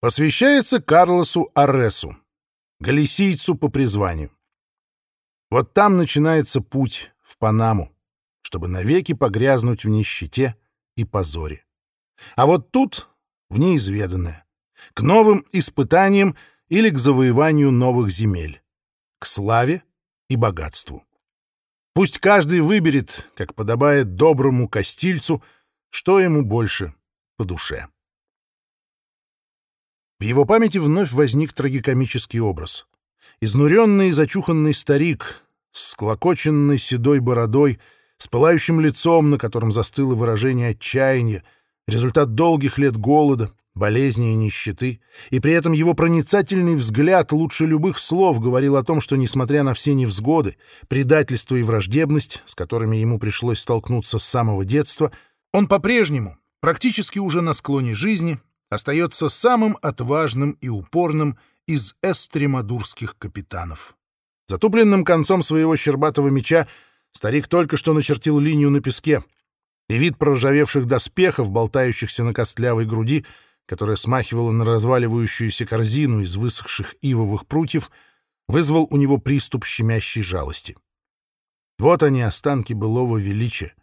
Посвящается Карлосу Аресу, галисийцу по призванию. Вот там начинается путь в Панаму, чтобы навеки погрязнуть в нищете и позоре. А вот тут в неизведанное, к новым испытаниям или к завоеванию новых земель, к славе и богатству. Пусть каждый выберет, как подобает доброму костильцу, что ему больше по душе. В его памяти вновь возник трагикомический образ. Изнуренный и зачуханный старик с склокоченной седой бородой, с пылающим лицом, на котором застыло выражение отчаяния, результат долгих лет голода, болезни и нищеты, и при этом его проницательный взгляд лучше любых слов говорил о том, что, несмотря на все невзгоды, предательство и враждебность, с которыми ему пришлось столкнуться с самого детства, он по-прежнему, практически уже на склоне жизни, остается самым отважным и упорным из эстремадурских капитанов. Затупленным концом своего щербатого меча старик только что начертил линию на песке, и вид проржавевших доспехов, болтающихся на костлявой груди, которая смахивала на разваливающуюся корзину из высохших ивовых прутьев, вызвал у него приступ щемящей жалости. Вот они, останки былого величия.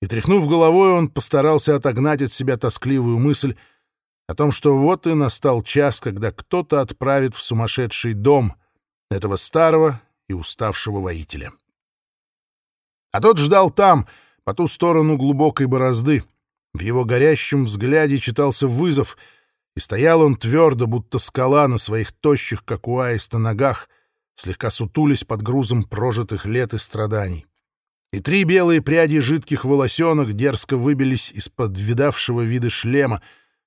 И, тряхнув головой, он постарался отогнать от себя тоскливую мысль, о том, что вот и настал час, когда кто-то отправит в сумасшедший дом этого старого и уставшего воителя. А тот ждал там, по ту сторону глубокой борозды. В его горящем взгляде читался вызов, и стоял он твердо, будто скала на своих тощих, как у аиста, ногах, слегка сутулись под грузом прожитых лет и страданий. И три белые пряди жидких волосенок дерзко выбились из-под видавшего вида шлема,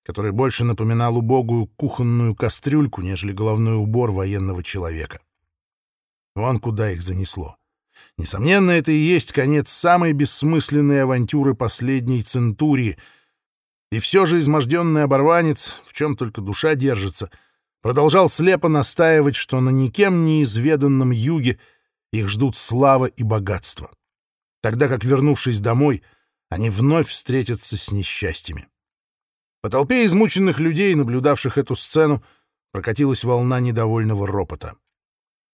который больше напоминал убогую кухонную кастрюльку, нежели головной убор военного человека. Вон куда их занесло. Несомненно, это и есть конец самой бессмысленной авантюры последней центурии. И все же изможденный оборванец, в чем только душа держится, продолжал слепо настаивать, что на никем неизведанном юге их ждут слава и богатство, тогда как, вернувшись домой, они вновь встретятся с несчастьями. По толпе измученных людей, наблюдавших эту сцену, прокатилась волна недовольного ропота.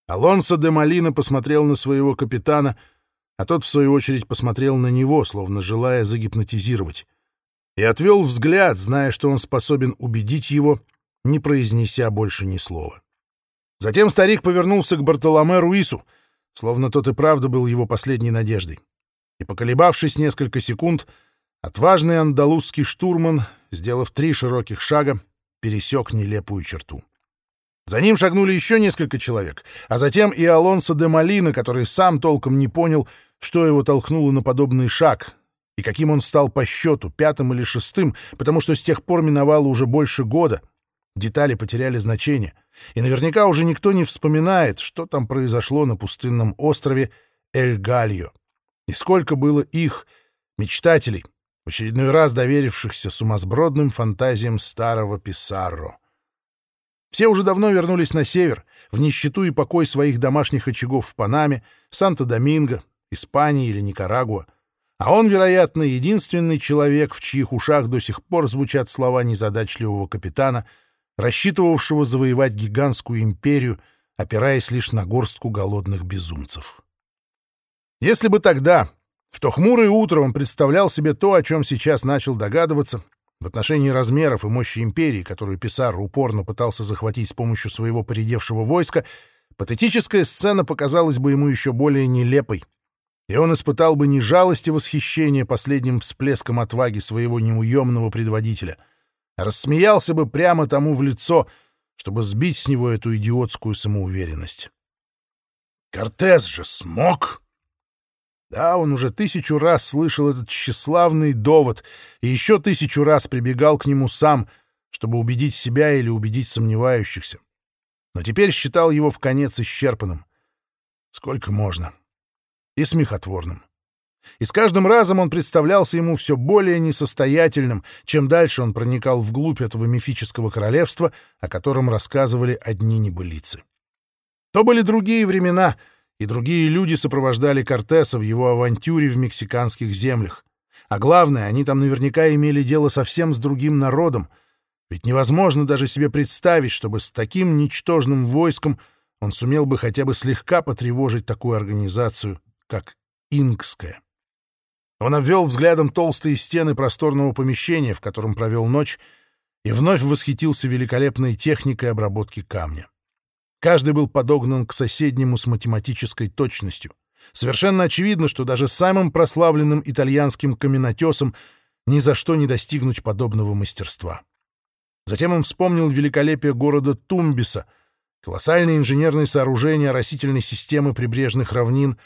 Алонсо де Малина посмотрел на своего капитана, а тот, в свою очередь, посмотрел на него, словно желая загипнотизировать, и отвел взгляд, зная, что он способен убедить его, не произнеся больше ни слова. Затем старик повернулся к Бартоломе Руису, словно тот и правда был его последней надеждой. И, поколебавшись несколько секунд, отважный андалузский штурман сделав три широких шага, пересек нелепую черту. За ним шагнули еще несколько человек, а затем и Алонсо де Малина, который сам толком не понял, что его толкнуло на подобный шаг, и каким он стал по счету, пятым или шестым, потому что с тех пор миновало уже больше года. Детали потеряли значение, и наверняка уже никто не вспоминает, что там произошло на пустынном острове Эль-Гальо, и сколько было их, мечтателей, очередной раз доверившихся сумасбродным фантазиям старого Писарро. Все уже давно вернулись на север, в нищету и покой своих домашних очагов в Панаме, Санто-Доминго, Испании или Никарагуа. А он, вероятно, единственный человек, в чьих ушах до сих пор звучат слова незадачливого капитана, рассчитывавшего завоевать гигантскую империю, опираясь лишь на горстку голодных безумцев. Если бы тогда, в то хмурое утро он представлял себе то, о чем сейчас начал догадываться, в отношении размеров и мощи империи, которую Писар упорно пытался захватить с помощью своего поредевшего войска, патетическая сцена показалась бы ему еще более нелепой, и он испытал бы не жалость и восхищение последним всплеском отваги своего неуемного предводителя, а рассмеялся бы прямо тому в лицо, чтобы сбить с него эту идиотскую самоуверенность. «Кортес же смог!» Да, он уже тысячу раз слышал этот тщеславный довод и еще тысячу раз прибегал к нему сам, чтобы убедить себя или убедить сомневающихся. Но теперь считал его в конец исчерпанным. Сколько можно. И смехотворным. И с каждым разом он представлялся ему все более несостоятельным, чем дальше он проникал вглубь этого мифического королевства, о котором рассказывали одни небылицы. То были другие времена — и другие люди сопровождали Кортеса в его авантюре в мексиканских землях. А главное, они там наверняка имели дело совсем с другим народом, Ведь невозможно даже себе представить, чтобы с таким ничтожным войском он сумел бы хотя бы слегка потревожить такую организацию, как Инкская. Он обвел взглядом толстые стены просторного помещения, в котором провел ночь, и вновь восхитился великолепной техникой обработки камня. Каждый был подогнан к соседнему с математической точностью. Совершенно очевидно, что даже самым прославленным итальянским каменотесам ни за что не достигнуть подобного мастерства. Затем он вспомнил великолепие города Тумбиса, колоссальные инженерные сооружения растительной системы прибрежных равнин,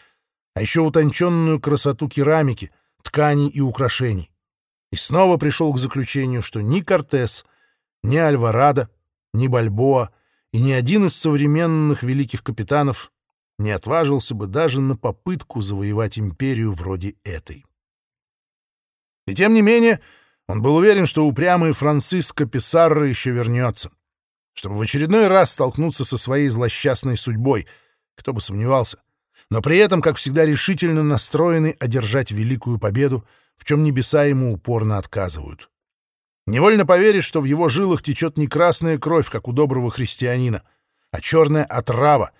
а еще утонченную красоту керамики, тканей и украшений. И снова пришел к заключению, что ни Кортес, ни Альварадо, ни Бальбоа и ни один из современных великих капитанов не отважился бы даже на попытку завоевать империю вроде этой. И тем не менее, он был уверен, что упрямый Франциско Писарро еще вернется, чтобы в очередной раз столкнуться со своей злосчастной судьбой, кто бы сомневался, но при этом, как всегда, решительно настроенный одержать великую победу, в чем небеса ему упорно отказывают. Невольно поверишь, что в его жилах течет не красная кровь, как у доброго христианина, а черная отрава,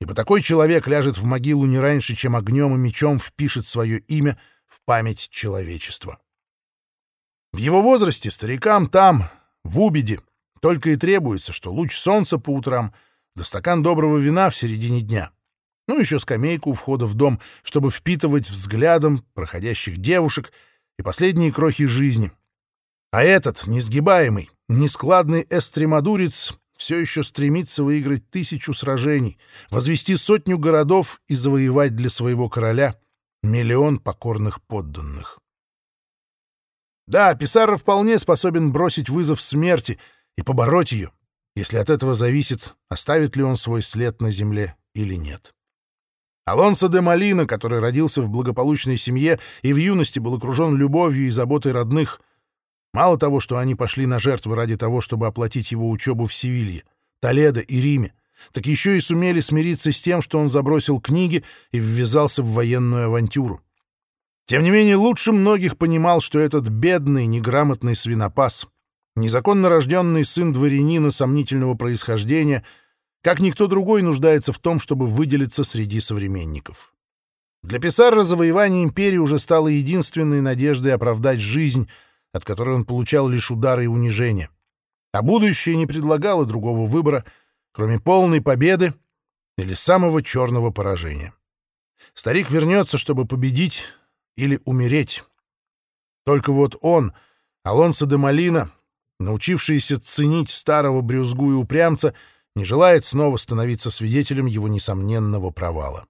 ибо такой человек ляжет в могилу не раньше, чем огнем и мечом впишет свое имя в память человечества. В его возрасте старикам там, в Убеде, только и требуется, что луч солнца по утрам да стакан доброго вина в середине дня. Ну, еще скамейку у входа в дом, чтобы впитывать взглядом проходящих девушек и последние крохи жизни. А этот, несгибаемый, нескладный эстремадурец все еще стремится выиграть тысячу сражений, возвести сотню городов и завоевать для своего короля миллион покорных подданных. Да, Писарро вполне способен бросить вызов смерти и побороть ее, если от этого зависит, оставит ли он свой след на земле или нет. Алонсо де Малина, который родился в благополучной семье и в юности был окружен любовью и заботой родных, мало того, что они пошли на жертвы ради того, чтобы оплатить его учебу в Севилье, Толедо и Риме, так еще и сумели смириться с тем, что он забросил книги и ввязался в военную авантюру. Тем не менее, лучше многих понимал, что этот бедный, неграмотный свинопас, незаконно рожденный сын дворянина сомнительного происхождения, как никто другой нуждается в том, чтобы выделиться среди современников. Для Писарра завоевание империи уже стало единственной надеждой оправдать жизнь, от которой он получал лишь удары и унижения. А будущее не предлагало другого выбора, кроме полной победы или самого черного поражения. Старик вернется, чтобы победить, или умереть. Только вот он, Алонсо де Малина, научившийся ценить старого брюзгу и упрямца, не желает снова становиться свидетелем его несомненного провала.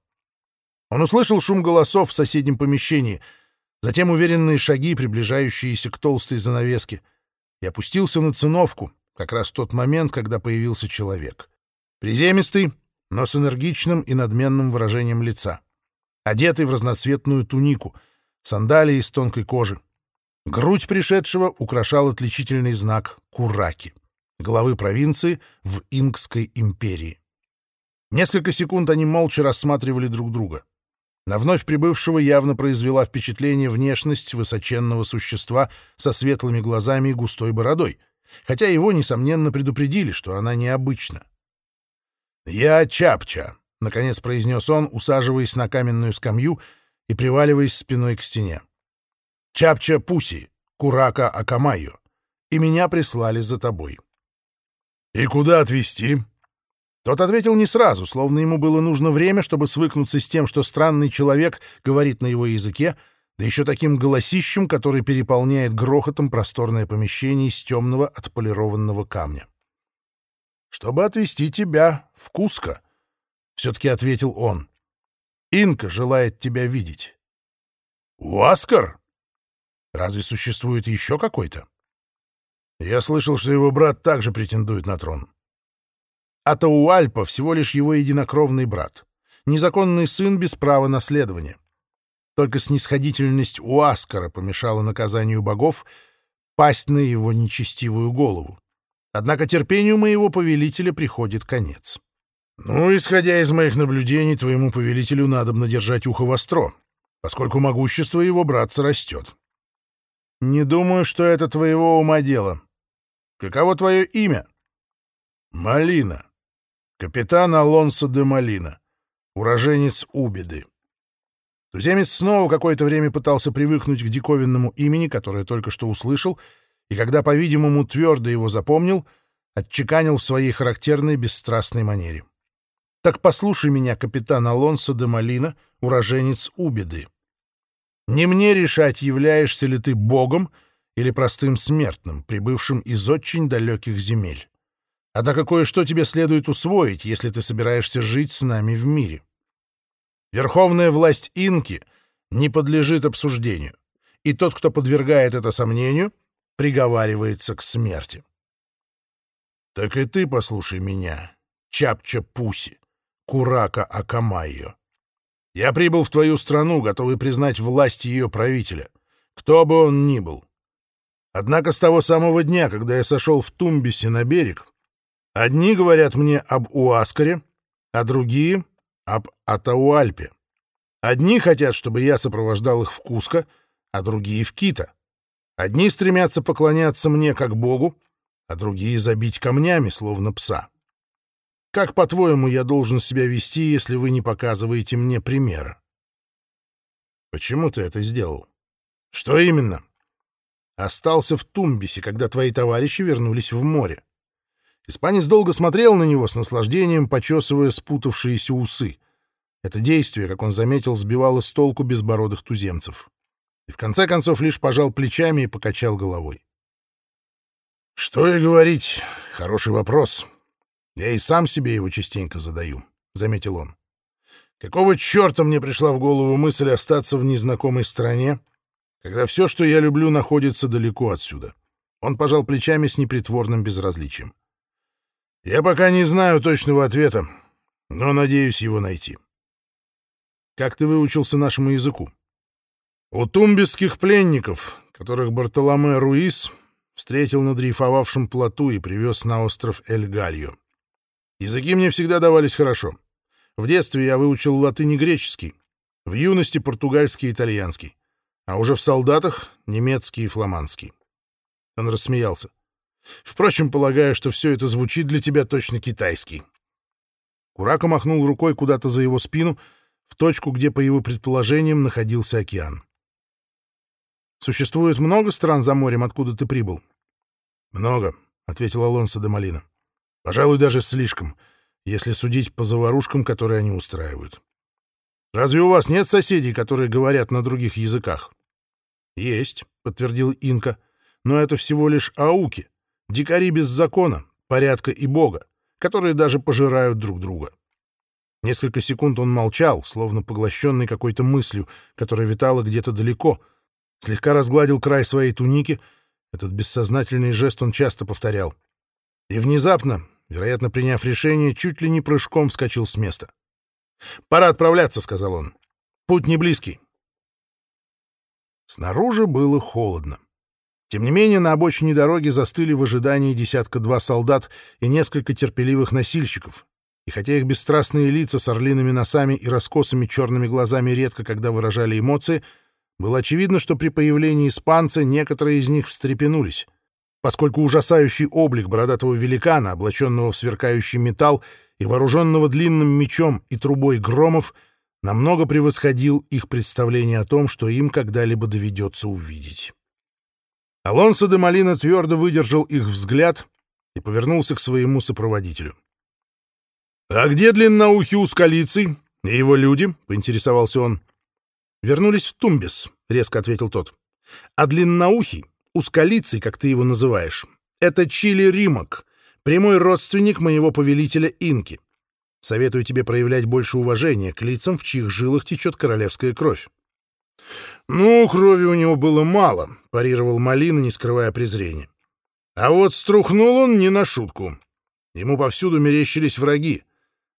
Он услышал шум голосов в соседнем помещении, затем уверенные шаги, приближающиеся к толстой занавеске, и опустился на циновку, как раз в тот момент, когда появился человек. Приземистый, но с энергичным и надменным выражением лица. Одетый в разноцветную тунику — сандалии из тонкой кожи. Грудь пришедшего украшал отличительный знак Кураки, главы провинции в Инкской империи. Несколько секунд они молча рассматривали друг друга. На вновь прибывшего явно произвела впечатление внешность высоченного существа со светлыми глазами и густой бородой, хотя его, несомненно, предупредили, что она необычна. «Я Чапча», — наконец произнес он, усаживаясь на каменную скамью — и приваливаясь спиной к стене. «Чапча Пуси, Курака Акамайо, и меня прислали за тобой». «И куда отвезти?» Тот ответил не сразу, словно ему было нужно время, чтобы свыкнуться с тем, что странный человек говорит на его языке, да еще таким голосищем, который переполняет грохотом просторное помещение из темного отполированного камня. «Чтобы отвезти тебя в Куско», — все-таки ответил он. Инка желает тебя видеть. Уаскар? Разве существует еще какой-то? Я слышал, что его брат также претендует на трон. Атауальпа всего лишь его единокровный брат, незаконный сын без права наследования. Только снисходительность Уаскара помешала наказанию богов пасть на его нечестивую голову. Однако терпению моего повелителя приходит конец. «Ну, исходя из моих наблюдений, твоему повелителю надо держать ухо востро, поскольку могущество его братца растет». «Не думаю, что это твоего ума дело». Каково твое имя? Малина. Капитан Алонсо де Малина, уроженец Убиды. Туземец снова какое-то время пытался привыкнуть к диковинному имени, которое только что услышал, и когда, по-видимому, твердо его запомнил, отчеканил в своей характерной бесстрастной манере. «Так послушай меня, капитан Алонсо де Малина, уроженец Убиды. Не мне решать, являешься ли ты богом или простым смертным, прибывшим из очень далеких земель. Однако кое-что тебе следует усвоить, если ты собираешься жить с нами в мире. Верховная власть инки не подлежит обсуждению, и тот, кто подвергает это сомнению, приговаривается к смерти. Так и ты послушай меня, Чапча Пуси, Курака Акамайо. Я прибыл в твою страну, готовый признать власть ее правителя, кто бы он ни был. Однако с того самого дня, когда я сошел в Тумбисе на берег, одни говорят мне об Уаскаре, а другие об Атауальпе. Одни хотят, чтобы я сопровождал их в Куско, а другие — в Кита. Одни стремятся поклоняться мне как богу, а другие — забить камнями, словно пса. Как, по-твоему, я должен себя вести, если вы не показываете мне примера? Почему ты это сделал? Что именно? Остался в Тумбисе, когда твои товарищи вернулись в море. Испанец долго смотрел на него с наслаждением, почесывая спутавшиеся усы. Это действие, как он заметил, сбивало с толку безбородых туземцев. И в конце концов лишь пожал плечами и покачал головой. «Что и говорить, хороший вопрос. Я и сам себе его частенько задаю», — заметил он. «Какого черта мне пришла в голову мысль остаться в незнакомой стране, когда все, что я люблю, находится далеко отсюда?» Он пожал плечами с непритворным безразличием. Я пока не знаю точного ответа, но надеюсь его найти. Как ты выучился нашему языку? У тумбисских пленников, которых Бартоломе Руис встретил на дрейфовавшем плоту и привез на остров Эль-Гальо. Языки мне всегда давались хорошо. В детстве я выучил латынь и греческий, в юности португальский и итальянский, а уже в солдатах — немецкий и фламандский. Он рассмеялся. Впрочем, полагаю, что все это звучит для тебя точно китайский. Курако махнул рукой куда-то за его спину, в точку, где, по его предположениям, находился океан. «Существует много стран за морем, откуда ты прибыл?» «Много», — ответил Алонсо де Малина. «Пожалуй, даже слишком, если судить по заварушкам, которые они устраивают. Разве у вас нет соседей, которые говорят на других языках?» «Есть», — подтвердил Инка, — «но это всего лишь ауки, Дикари без закона, порядка и бога, которые даже пожирают друг друга. Несколько секунд он молчал, словно поглощенный какой-то мыслью, которая витала где-то далеко, слегка разгладил край своей туники, этот бессознательный жест он часто повторял. И внезапно, вероятно, приняв решение, чуть ли не прыжком вскочил с места. «Пора отправляться», — сказал он. «Путь не близкий». Снаружи было холодно. Тем не менее, на обочине дороги застыли в ожидании десятка-два солдат и несколько терпеливых носильщиков. И хотя их бесстрастные лица с орлиными носами и раскосыми черными глазами редко когда выражали эмоции, было очевидно, что при появлении испанца некоторые из них встрепенулись, поскольку ужасающий облик бородатого великана, облаченного в сверкающий металл и вооруженного длинным мечом и трубой громов, намного превосходил их представление о том, что им когда-либо доведется увидеть. Алонсо де Малина твердо выдержал их взгляд и повернулся к своему сопроводителю. «А где длинноухий ускалицей и его люди?» — поинтересовался он. «Вернулись в Тумбес», — резко ответил тот. «А длинноухий, ускалицей, как ты его называешь, это Чили Римок, прямой родственник моего повелителя Инки. Советую тебе проявлять больше уважения к лицам, в чьих жилах течет королевская кровь. «Ну, крови у него было мало», — парировал Малина, не скрывая презрения. «А вот струхнул он не на шутку. Ему повсюду мерещились враги.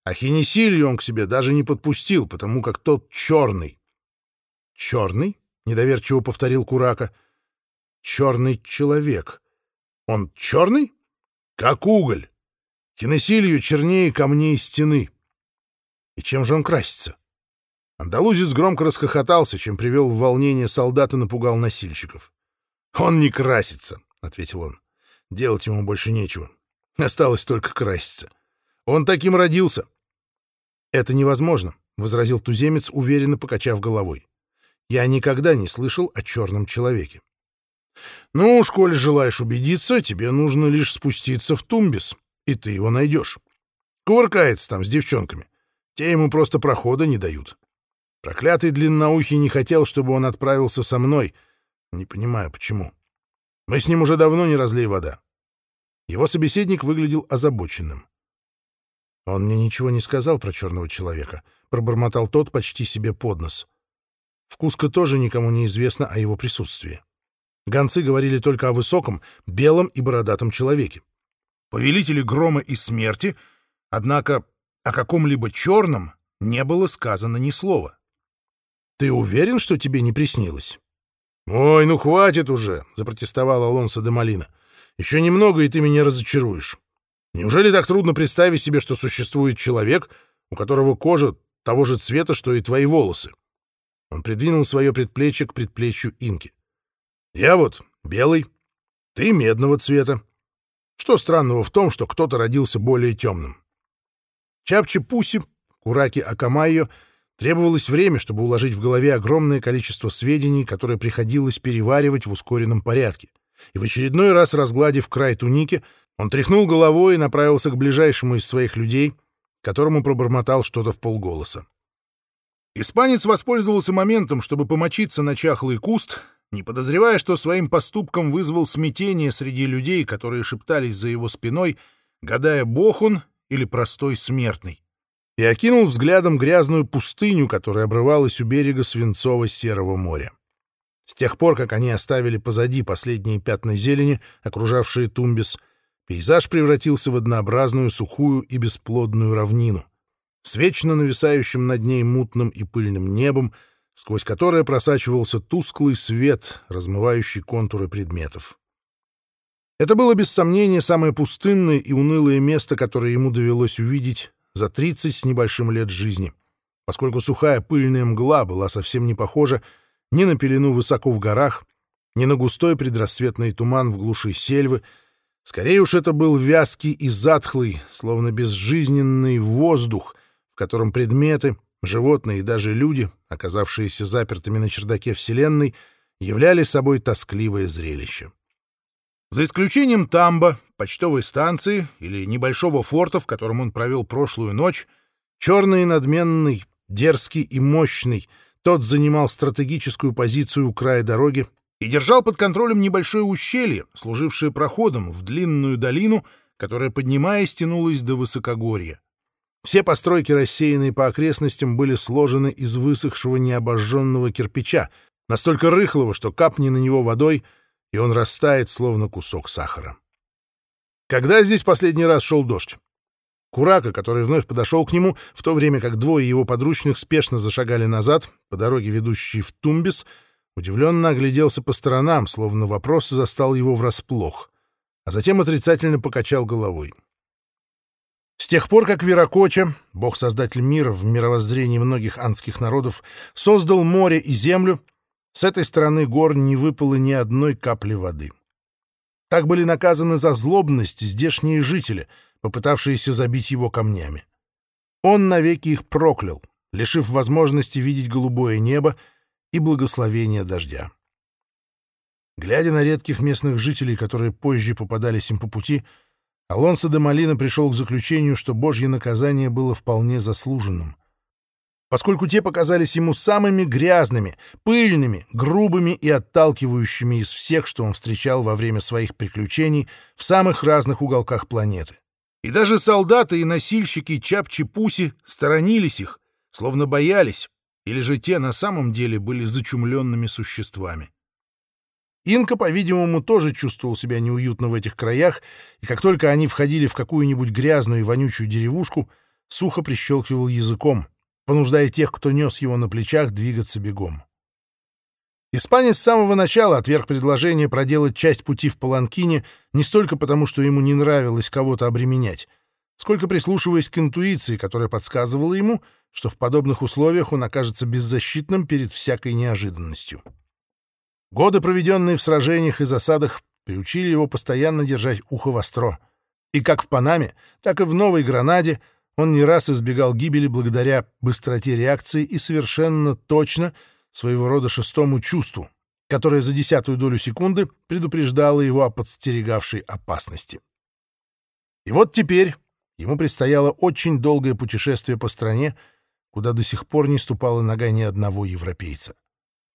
А Хенесилью он к себе даже не подпустил, потому как тот черный». «Черный?» — недоверчиво повторил Курака. «Черный человек. Он черный? Как уголь. Хенесилью чернее камней стены. И чем же он красится?» Андалузец громко расхохотался, чем привел в волнение солдат и напугал носильщиков. «Он не красится», — ответил он. Делать ему больше нечего. Осталось только краситься. Он таким родился. Это невозможно, — возразил туземец, уверенно покачав головой. Я никогда не слышал о черном человеке. Ну, уж, коли желаешь убедиться, тебе нужно лишь спуститься в Тумбис, и ты его найдешь. Кувыркается там с девчонками. Те ему просто прохода не дают. Проклятый длинноухий не хотел, чтобы он отправился со мной. Не понимаю, почему. Мы с ним уже давно не разлей вода. Его собеседник выглядел озабоченным. Он мне ничего не сказал про черного человека, пробормотал тот почти себе под нос. В тоже никому не известно о его присутствии. Гонцы говорили только о высоком, белом и бородатом человеке. Повелители грома и смерти, однако о каком-либо черном не было сказано ни слова. «Ты уверен, что тебе не приснилось?» «Ой, ну хватит уже!» — запротестовал Алонсо де Малина. «Еще немного, и ты меня разочаруешь. Неужели так трудно представить себе, что существует человек, у которого кожа того же цвета, что и твои волосы?» Он придвинул свое предплечье к предплечью Инки. «Я вот белый, ты медного цвета. Что странного в том, что кто-то родился более темным?» Чапчи-Пуси, Кураки Акамайо требовалось время, чтобы уложить в голове огромное количество сведений, которые приходилось переваривать в ускоренном порядке. И в очередной раз, разгладив край туники, он тряхнул головой и направился к ближайшему из своих людей, которому пробормотал что-то в полголоса. Испанец воспользовался моментом, чтобы помочиться на чахлый куст, не подозревая, что своим поступком вызвал смятение среди людей, которые шептались за его спиной, гадая, бог он или простой смертный, и окинул взглядом грязную пустыню, которая обрывалась у берега Свинцово-Серого моря. С тех пор, как они оставили позади последние пятна зелени, окружавшие Тумбис, пейзаж превратился в однообразную сухую и бесплодную равнину, с вечно нависающим над ней мутным и пыльным небом, сквозь которое просачивался тусклый свет, размывающий контуры предметов. Это было без сомнения самое пустынное и унылое место, которое ему довелось увидеть за 30 с небольшим лет жизни, поскольку сухая пыльная мгла была совсем не похожа ни на пелену высоко в горах, ни на густой предрассветный туман в глуши сельвы. Скорее уж это был вязкий и затхлый, словно безжизненный воздух, в котором предметы, животные и даже люди, оказавшиеся запертыми на чердаке Вселенной, являли собой тоскливое зрелище. За исключением Тамба, почтовой станции или небольшого форта, в котором он провел прошлую ночь, черный надменный, дерзкий и мощный, тот занимал стратегическую позицию у края дороги и держал под контролем небольшое ущелье, служившее проходом в длинную долину, которая, поднимаясь, тянулась до высокогорья. Все постройки, рассеянные по окрестностям, были сложены из высохшего необожженного кирпича, настолько рыхлого, что капни на него водой — и он растает, словно кусок сахара. Когда здесь последний раз шел дождь? Курака, который вновь подошел к нему, в то время как двое его подручных спешно зашагали назад, по дороге, ведущей в Тумбис, удивленно огляделся по сторонам, словно вопрос застал его врасплох, а затем отрицательно покачал головой. С тех пор, как Веракоча, бог-создатель мира в мировоззрении многих анских народов, создал море и землю, с этой стороны гор не выпало ни одной капли воды. Так были наказаны за злобность здешние жители, попытавшиеся забить его камнями. Он навеки их проклял, лишив возможности видеть голубое небо и благословения дождя. Глядя на редких местных жителей, которые позже попадались им по пути, Алонсо де Малина пришел к заключению, что божье наказание было вполне заслуженным поскольку те показались ему самыми грязными, пыльными, грубыми и отталкивающими из всех, что он встречал во время своих приключений в самых разных уголках планеты. И даже солдаты и носильщики Чапчи-Пуси сторонились их, словно боялись, или же те на самом деле были зачумленными существами. Инка, по-видимому, тоже чувствовал себя неуютно в этих краях, и как только они входили в какую-нибудь грязную и вонючую деревушку, сухо прищелкивал языком — понуждая тех, кто нес его на плечах, двигаться бегом. Испанец с самого начала отверг предложение проделать часть пути в Паланкине не столько потому, что ему не нравилось кого-то обременять, сколько прислушиваясь к интуиции, которая подсказывала ему, что в подобных условиях он окажется беззащитным перед всякой неожиданностью. Годы, проведенные в сражениях и засадах, приучили его постоянно держать ухо востро. И как в Панаме, так и в Новой Гранаде он не раз избегал гибели благодаря быстроте реакции и совершенно точно своего рода шестому чувству, которое за десятую долю секунды предупреждало его о подстерегавшей опасности. И вот теперь ему предстояло очень долгое путешествие по стране, куда до сих пор не ступала нога ни одного европейца.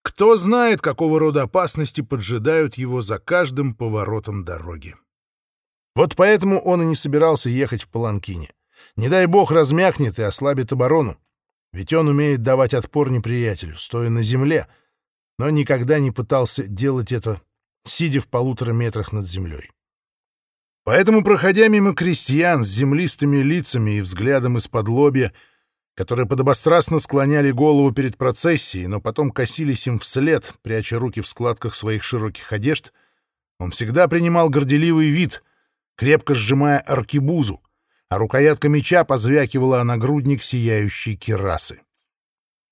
Кто знает, какого рода опасности поджидают его за каждым поворотом дороги. Вот поэтому он и не собирался ехать в Паланкине. Не дай бог размякнет и ослабит оборону. Ведь он умеет давать отпор неприятелю, стоя на земле, но никогда не пытался делать это, сидя в полутора метрах над землей. Поэтому, проходя мимо крестьян с землистыми лицами и взглядом из-под лобья, которые подобострастно склоняли голову перед процессией, но потом косились им вслед, пряча руки в складках своих широких одежд, он всегда принимал горделивый вид, крепко сжимая аркибузу, а рукоятка меча позвякивала о нагрудник сияющей керасы.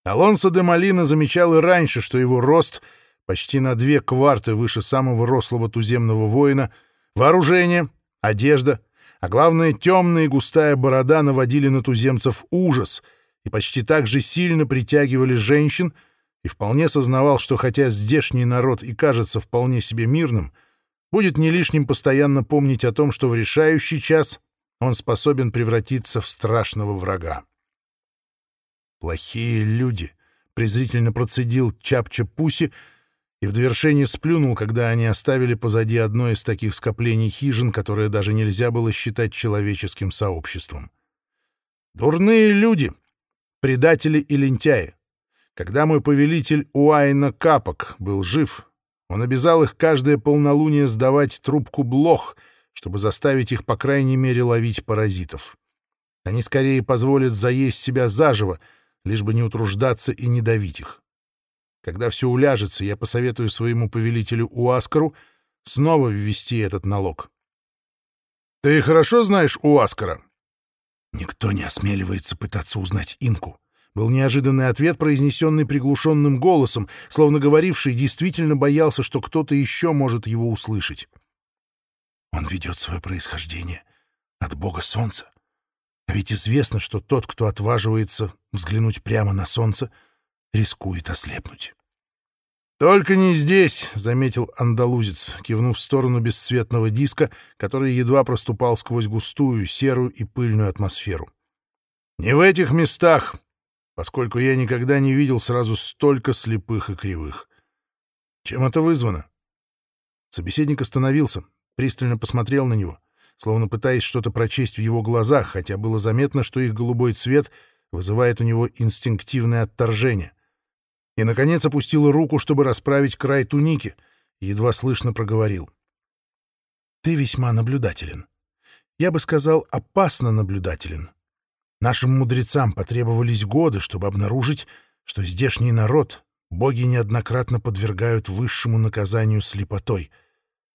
Алонсо де Малина замечал и раньше, что его рост почти на две кварты выше самого рослого туземного воина, вооружение, одежда, а главное, темная и густая борода наводили на туземцев ужас и почти так же сильно притягивали женщин, и вполне сознавал, что хотя здешний народ и кажется вполне себе мирным, будет не лишним постоянно помнить о том, что в решающий час он способен превратиться в страшного врага. «Плохие люди», — презрительно процедил Чапча Пуси и в довершение сплюнул, когда они оставили позади одно из таких скоплений хижин, которое даже нельзя было считать человеческим сообществом. «Дурные люди, предатели и лентяи. Когда мой повелитель Уайна Капок был жив, он обязал их каждое полнолуние сдавать трубку блох — чтобы заставить их, по крайней мере, ловить паразитов. Они скорее позволят заесть себя заживо, лишь бы не утруждаться и не давить их. Когда все уляжется, я посоветую своему повелителю Уаскару снова ввести этот налог. «Ты хорошо знаешь Уаскара?» «Никто не осмеливается пытаться узнать инку», был неожиданный ответ, произнесенный приглушенным голосом, словно говоривший действительно боялся, что кто-то еще может его услышать. Он ведет свое происхождение от бога солнца. А ведь известно, что тот, кто отваживается взглянуть прямо на солнце, рискует ослепнуть. «Только не здесь», — заметил андалузец, кивнув в сторону бесцветного диска, который едва проступал сквозь густую, серую и пыльную атмосферу. «Не в этих местах, поскольку я никогда не видел сразу столько слепых и кривых. Чем это вызвано?» Собеседник остановился, пристально посмотрел на него, словно пытаясь что-то прочесть в его глазах, хотя было заметно, что их голубой цвет вызывает у него инстинктивное отторжение. И, наконец, опустил руку, чтобы расправить край туники, едва слышно проговорил. «Ты весьма наблюдателен. Я бы сказал, опасно наблюдателен. Нашим мудрецам потребовались годы, чтобы обнаружить, что здешний народ боги неоднократно подвергают высшему наказанию слепотой —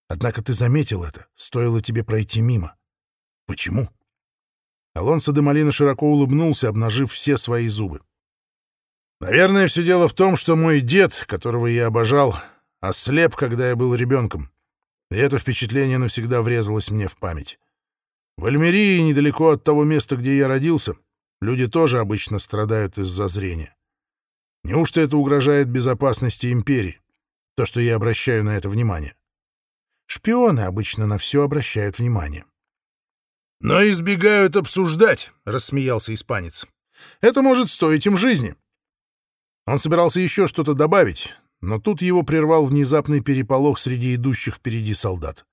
Однако ты заметил это, стоило тебе пройти мимо. Почему? Алонсо де Малина широко улыбнулся, обнажив все свои зубы. Наверное, все дело в том, что мой дед, которого я обожал, ослеп, когда я был ребенком. И это впечатление навсегда врезалось мне в память. В Альмерии, недалеко от того места, где я родился, люди тоже обычно страдают из-за зрения. Неужто это угрожает безопасности империи, то, что я обращаю на это внимание? Шпионы обычно на все обращают внимание. «Но избегают обсуждать», — рассмеялся испанец. «Это может стоить им жизни». Он собирался еще что-то добавить, но тут его прервал внезапный переполох среди идущих впереди солдат.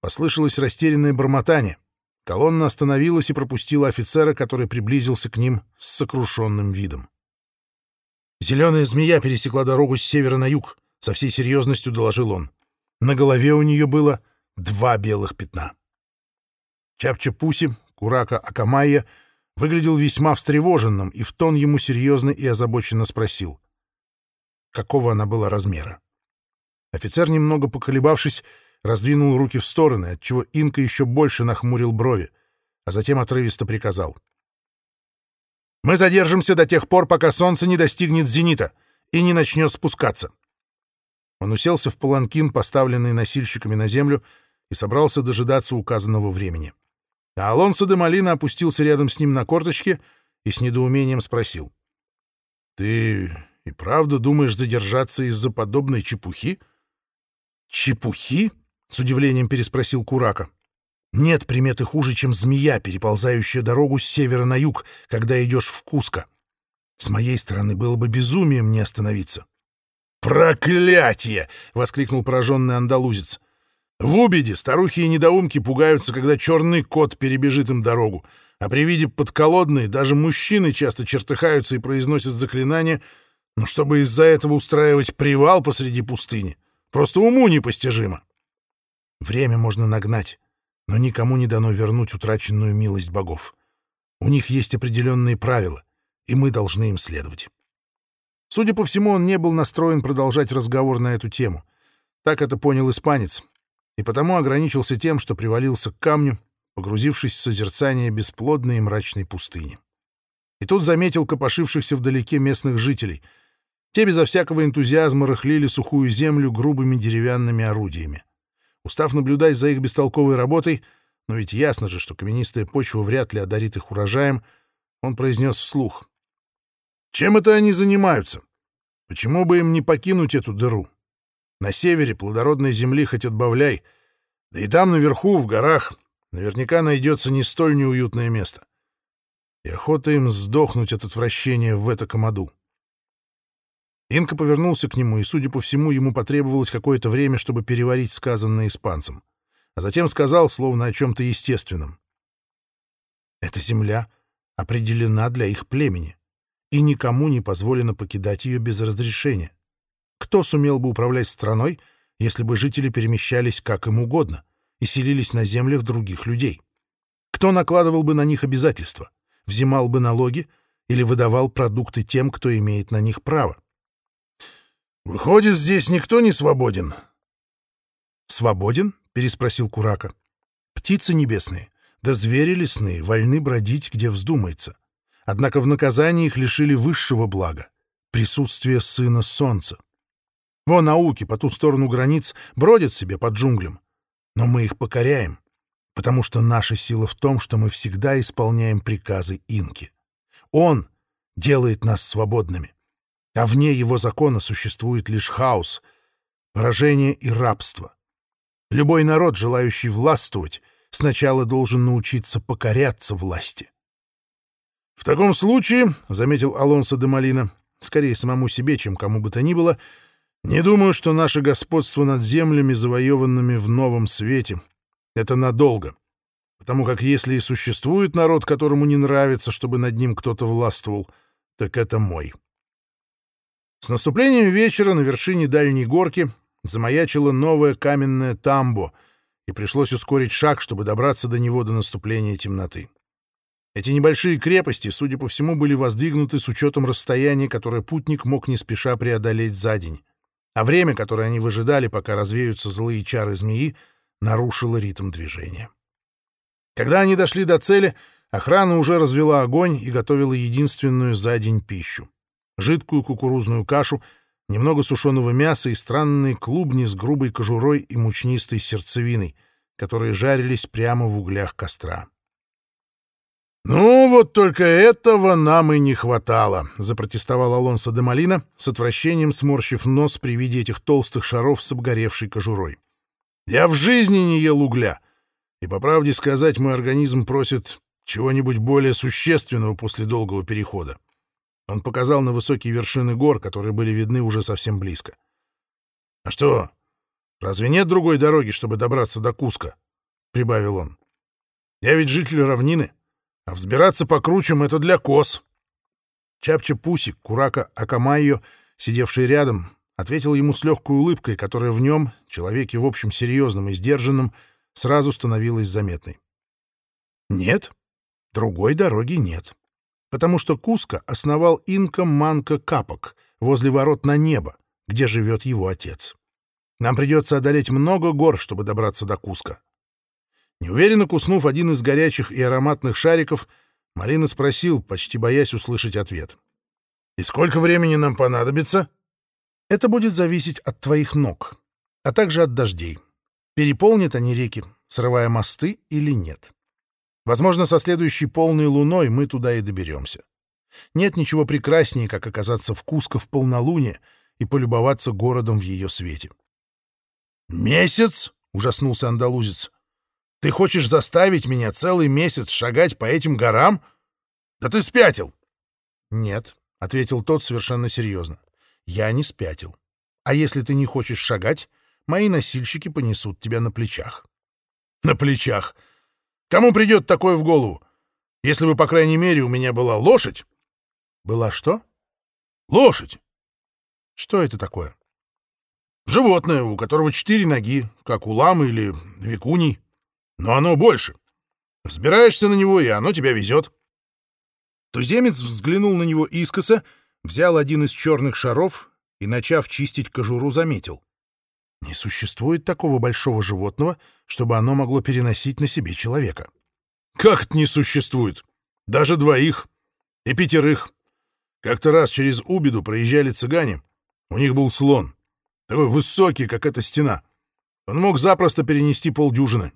Послышалось растерянное бормотание. Колонна остановилась и пропустила офицера, который приблизился к ним с сокрушенным видом. Зеленая змея пересекла дорогу с севера на юг, со всей серьезностью доложил он. На голове у нее было два белых пятна. Чапча-Пуси, Курака Акамайя, выглядел весьма встревоженным и в тон ему серьезно и озабоченно спросил, какого она была размера. Офицер, немного поколебавшись, раздвинул руки в стороны, отчего Инка еще больше нахмурил брови, а затем отрывисто приказал. «Мы задержимся до тех пор, пока солнце не достигнет зенита и не начнет спускаться. Он уселся в паланкин, поставленный носильщиками на землю, и собрался дожидаться указанного времени. А Алонсо де Малина опустился рядом с ним на корточки и с недоумением спросил. — Ты и правда думаешь задержаться из-за подобной чепухи? — Чепухи? — с удивлением переспросил Курака. — Нет приметы хуже, чем змея, переползающая дорогу с севера на юг, когда идешь в Куско. С моей стороны было бы безумием не остановиться. «Проклятие!» — воскликнул пораженный андалузец. «В Убеде старухи и недоумки пугаются, когда черный кот перебежит им дорогу, а при виде подколодной даже мужчины часто чертыхаются и произносят заклинания, но чтобы из-за этого устраивать привал посреди пустыни, просто уму непостижимо». Время можно нагнать, но никому не дано вернуть утраченную милость богов. У них есть определенные правила, и мы должны им следовать. Судя по всему, он не был настроен продолжать разговор на эту тему. Так это понял испанец, и потому ограничился тем, что привалился к камню, погрузившись в созерцание бесплодной и мрачной пустыни. И тут заметил копошившихся вдалеке местных жителей. Те безо всякого энтузиазма рыхлили сухую землю грубыми деревянными орудиями. Устав наблюдать за их бестолковой работой, но ведь ясно же, что каменистая почва вряд ли одарит их урожаем, он произнес вслух. Чем это они занимаются? Почему бы им не покинуть эту дыру? На севере плодородной земли хоть отбавляй, да и там наверху, в горах, наверняка найдется не столь неуютное место. И охота им сдохнуть от отвращения в это комоду. Инка повернулся к нему, и, судя по всему, ему потребовалось какое-то время, чтобы переварить сказанное испанцем. А затем сказал, словно о чем-то естественном. «Эта земля определена для их племени и никому не позволено покидать ее без разрешения. Кто сумел бы управлять страной, если бы жители перемещались как им угодно и селились на землях других людей? Кто накладывал бы на них обязательства, взимал бы налоги или выдавал продукты тем, кто имеет на них право? «Выходит, здесь никто не свободен?» «Свободен?» — переспросил Курака. «Птицы небесные, да звери лесные вольны бродить, где вздумается. Однако в наказании их лишили высшего блага — присутствия Сына Солнца. Вон науки по ту сторону границ бродят себе под джунглям, но мы их покоряем, потому что наша сила в том, что мы всегда исполняем приказы инки. Он делает нас свободными, а вне его закона существует лишь хаос, поражение и рабство. Любой народ, желающий властвовать, сначала должен научиться покоряться власти. «В таком случае, — заметил Алонсо де Малина, — скорее самому себе, чем кому бы то ни было, не думаю, что наше господство над землями, завоеванными в новом свете, — это надолго. Потому как если и существует народ, которому не нравится, чтобы над ним кто-то властвовал, так это мой». С наступлением вечера на вершине дальней горки замаячила новая каменная тамбо, и пришлось ускорить шаг, чтобы добраться до него до наступления темноты. Эти небольшие крепости, судя по всему, были воздвигнуты с учетом расстояния, которое путник мог не спеша преодолеть за день. А время, которое они выжидали, пока развеются злые чары змеи, нарушило ритм движения. Когда они дошли до цели, охрана уже развела огонь и готовила единственную за день пищу — жидкую кукурузную кашу, немного сушеного мяса и странные клубни с грубой кожурой и мучнистой сердцевиной, которые жарились прямо в углях костра. «Ну, вот только этого нам и не хватало», — запротестовал Алонсо де Малина, с отвращением сморщив нос при виде этих толстых шаров с обгоревшей кожурой. «Я в жизни не ел угля, и, по правде сказать, мой организм просит чего-нибудь более существенного после долгого перехода». Он показал на высокие вершины гор, которые были видны уже совсем близко. «А что, разве нет другой дороги, чтобы добраться до Куска?» — прибавил он. «Я ведь житель равнины». А взбираться по кручам — это для коз. Чапча Пусик, Курака Акамайо, сидевший рядом, ответил ему с легкой улыбкой, которая в нем, человеке в общем серьезном и сдержанном, сразу становилась заметной. Нет, другой дороги нет. Потому что Куска основал инка Манка Капок возле ворот на небо, где живет его отец. Нам придется одолеть много гор, чтобы добраться до Куска. Неуверенно куснув один из горячих и ароматных шариков, Марина спросил, почти боясь услышать ответ. «И сколько времени нам понадобится?» Это будет зависеть от твоих ног, а также от дождей. Переполнят они реки, срывая мосты или нет. Возможно, со следующей полной луной мы туда и доберемся. Нет ничего прекраснее, как оказаться в Куско в полнолуние и полюбоваться городом в ее свете. «Месяц?» — ужаснулся андалузец. «Ты хочешь заставить меня целый месяц шагать по этим горам? Да ты спятил!» «Нет», — ответил тот совершенно серьезно. «Я не спятил. А если ты не хочешь шагать, мои носильщики понесут тебя на плечах». «На плечах? Кому придет такое в голову? Если бы, по крайней мере, у меня была лошадь...» «Была что?» «Лошадь!» «Что это такое?» «Животное, у которого четыре ноги, как у ламы или викуней. Но оно больше. Взбираешься на него, и оно тебя везет». Туземец взглянул на него искоса, взял один из черных шаров и, начав чистить кожуру, заметил. Не существует такого большого животного, чтобы оно могло переносить на себе человека. Как это не существует? Даже двоих и пятерых. Как-то раз через Убиду проезжали цыгане. У них был слон. Такой высокий, как эта стена. Он мог запросто перенести полдюжины.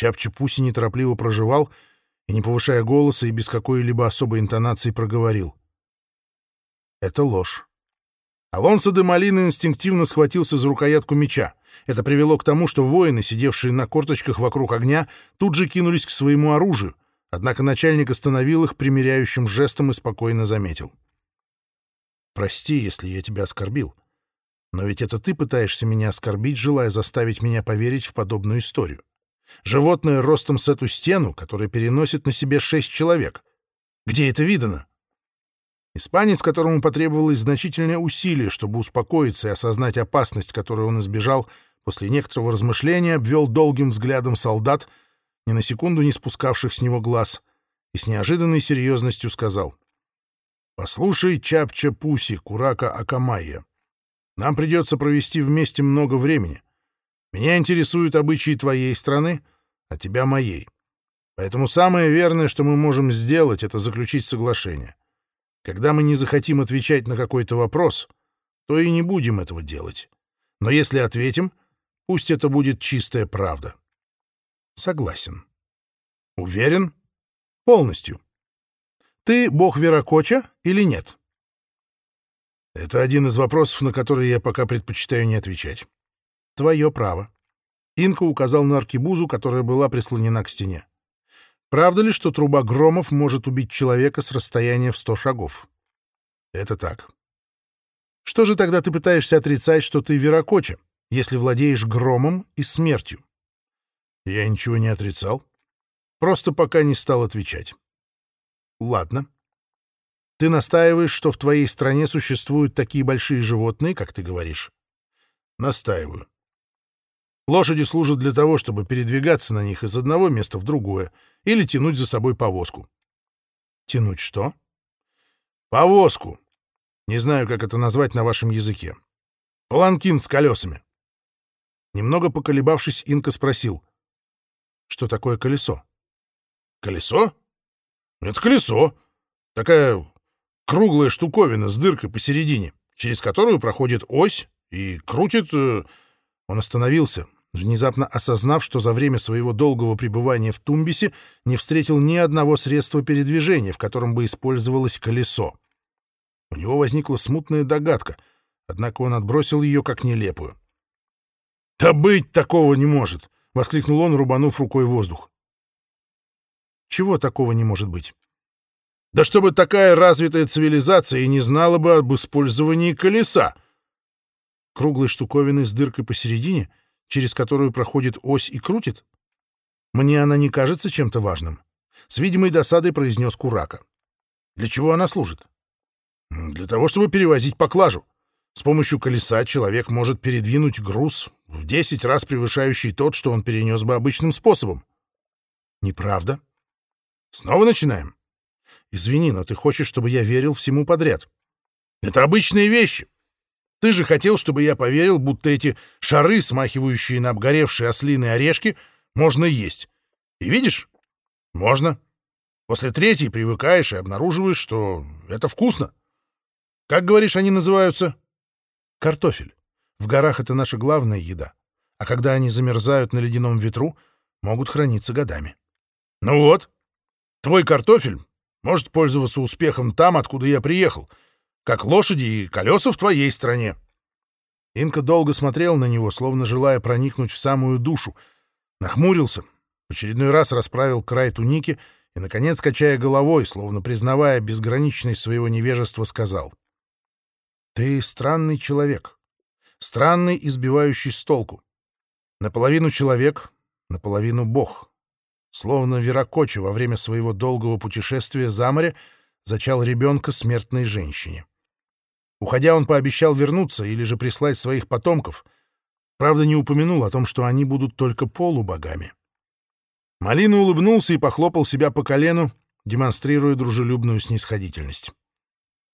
Чапча-Пуси неторопливо проживал — и, не повышая голоса и без какой-либо особой интонации, проговорил. «Это ложь». Алонсо де Малина инстинктивно схватился за рукоятку меча. Это привело к тому, что воины, сидевшие на корточках вокруг огня, тут же кинулись к своему оружию, однако начальник остановил их примиряющим жестом и спокойно заметил. «Прости, если я тебя оскорбил. Но ведь это ты пытаешься меня оскорбить, желая заставить меня поверить в подобную историю. Животное ростом с эту стену, которое переносит на себе шесть человек. Где это видано? Испанец, которому потребовалось значительное усилие, чтобы успокоиться и осознать опасность, которую он избежал, после некоторого размышления обвел долгим взглядом солдат, ни на секунду не спускавших с него глаз, и с неожиданной серьезностью сказал. «Послушай, Чапча Пуси, Курака Акамайя, нам придется провести вместе много времени. Меня интересуют обычаи твоей страны, а тебя моей. Поэтому самое верное, что мы можем сделать, это заключить соглашение. Когда мы не захотим отвечать на какой-то вопрос, то и не будем этого делать. Но если ответим, пусть это будет чистая правда. Согласен. Уверен? Полностью. Ты бог Веракоча или нет? Это один из вопросов, на которые я пока предпочитаю не отвечать. Твое право. Инка указал на аркибузу, которая была прислонена к стене. Правда ли, что труба громов может убить человека с расстояния в сто шагов? Это так. Что же тогда ты пытаешься отрицать, что ты Веракоча, если владеешь громом и смертью? Я ничего не отрицал. Просто пока не стал отвечать. Ладно. Ты настаиваешь, что в твоей стране существуют такие большие животные, как ты говоришь? Настаиваю. Лошади служат для того, чтобы передвигаться на них из одного места в другое или тянуть за собой повозку. Тянуть что? Повозку. Не знаю, как это назвать на вашем языке. Паланкин с колесами. Немного поколебавшись, Инка спросил. Что такое колесо? Колесо? Это колесо. Такая круглая штуковина с дыркой посередине, через которую проходит ось и крутит... Он остановился, внезапно осознав, что за время своего долгого пребывания в Тумбисе не встретил ни одного средства передвижения, в котором бы использовалось колесо. У него возникла смутная догадка, однако он отбросил ее как нелепую. «Да быть такого не может!» — воскликнул он, рубанув рукой воздух. «Чего такого не может быть?» «Да чтобы такая развитая цивилизация и не знала бы об использовании колеса!» Круглой штуковины с дыркой посередине — через которую проходит ось и крутит? Мне она не кажется чем-то важным. С видимой досадой произнес Курака. Для чего она служит? Для того, чтобы перевозить поклажу. С помощью колеса человек может передвинуть груз в 10 раз превышающий тот, что он перенес бы обычным способом. Неправда. Снова начинаем. Извини, но ты хочешь, чтобы я верил всему подряд. Это обычные вещи. Ты же хотел, чтобы я поверил, будто эти шары, смахивающие на обгоревшие ослиные орешки, можно есть. И видишь? Можно. После третьей привыкаешь и обнаруживаешь, что это вкусно. Как, говоришь, они называются? Картофель. В горах это наша главная еда. А когда они замерзают на ледяном ветру, могут храниться годами. Ну вот, твой картофель может пользоваться успехом там, откуда я приехал, как лошади и колеса в твоей стране. Инка долго смотрел на него, словно желая проникнуть в самую душу, нахмурился, в очередной раз расправил край туники и, наконец, качая головой, словно признавая безграничность своего невежества, сказал. «Ты странный человек, странный, избивающий с толку. Наполовину человек, наполовину бог. Словно Веракочи во время своего долгого путешествия за море зачал ребенка смертной женщине. Уходя, он пообещал вернуться или же прислать своих потомков. Правда, не упомянул о том, что они будут только полубогами. Малина улыбнулся и похлопал себя по колену, демонстрируя дружелюбную снисходительность.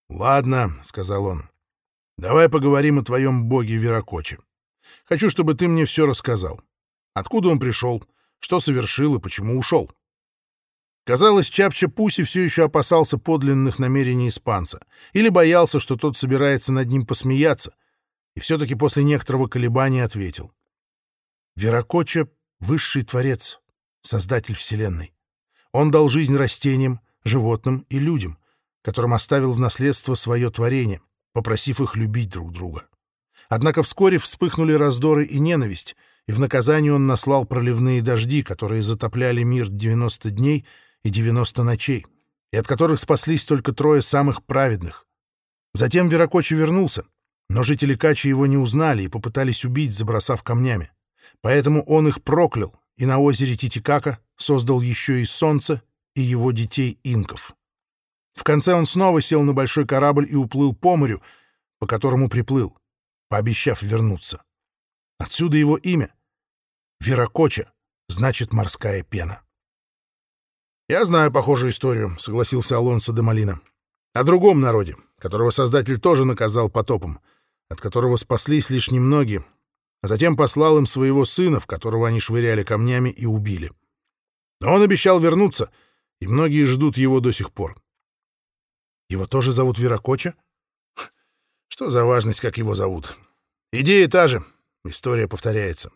«Ладно», — сказал он, — «давай поговорим о твоем боге Веракоче. Хочу, чтобы ты мне все рассказал. Откуда он пришел, что совершил и почему ушел?» Казалось, Чапча Пуси все еще опасался подлинных намерений испанца или боялся, что тот собирается над ним посмеяться, и все-таки после некоторого колебания ответил. «Веракоча — высший творец, создатель Вселенной. Он дал жизнь растениям, животным и людям, которым оставил в наследство свое творение, попросив их любить друг друга. Однако вскоре вспыхнули раздоры и ненависть, и в наказание он наслал проливные дожди, которые затопляли мир 90 дней и 90 ночей, и от которых спаслись только трое самых праведных. Затем Веракочи вернулся, но жители Качи его не узнали и попытались убить, забросав камнями. Поэтому он их проклял и на озере Титикака создал еще и солнце и его детей инков. В конце он снова сел на большой корабль и уплыл по морю, по которому приплыл, пообещав вернуться. Отсюда его имя. Веракоча значит «морская пена». «Я знаю похожую историю», — согласился Алонсо де Малина. «О другом народе, которого Создатель тоже наказал потопом, от которого спаслись лишь немногие, а затем послал им своего сына, в которого они швыряли камнями и убили. Но он обещал вернуться, и многие ждут его до сих пор. Его тоже зовут Веракоча? Что за важность, как его зовут? Идея та же, история повторяется.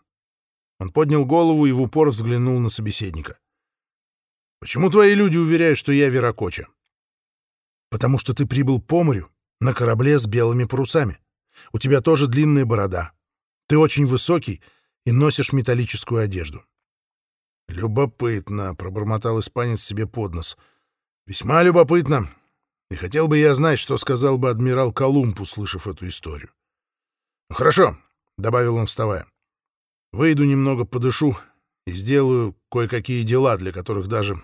Он поднял голову и в упор взглянул на собеседника. «Почему твои люди уверяют, что я Веракоча?» «Потому что ты прибыл по морю на корабле с белыми парусами. У тебя тоже длинная борода, ты очень высокий и носишь металлическую одежду. «Любопытно», — пробормотал испанец себе под нос. «Весьма любопытно. И хотел бы я знать, что сказал бы адмирал Колумб, услышав эту историю». «Ну, «Хорошо», — добавил он, вставая. «Выйду немного подышу и сделаю кое-какие дела, для которых даже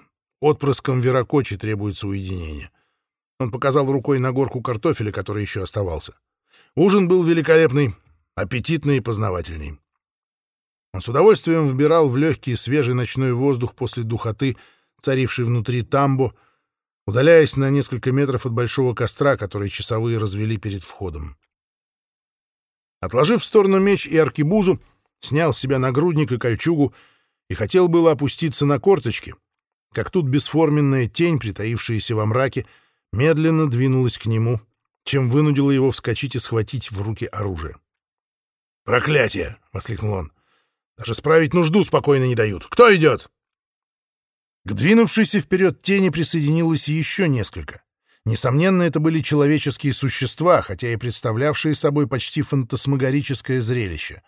отпрыском Веракочи требуется уединение». Он показал рукой на горку картофеля, который еще оставался. Ужин был великолепный, аппетитный и познавательный. Он с удовольствием вбирал в легкий свежий ночной воздух после духоты, царившей внутри тамбо, удаляясь на несколько метров от большого костра, который часовые развели перед входом. Отложив в сторону меч и аркибузу, снял с себя нагрудник и кольчугу и хотел было опуститься на корточки, как тут бесформенная тень, притаившаяся во мраке, медленно двинулась к нему, чем вынудила его вскочить и схватить в руки оружие. «Проклятие!» — воскликнул он. «Даже справить нужду спокойно не дают. Кто идет?» К двинувшейся вперед тени присоединилось еще несколько. Несомненно, это были человеческие существа, хотя и представлявшие собой почти фантасмагорическое зрелище.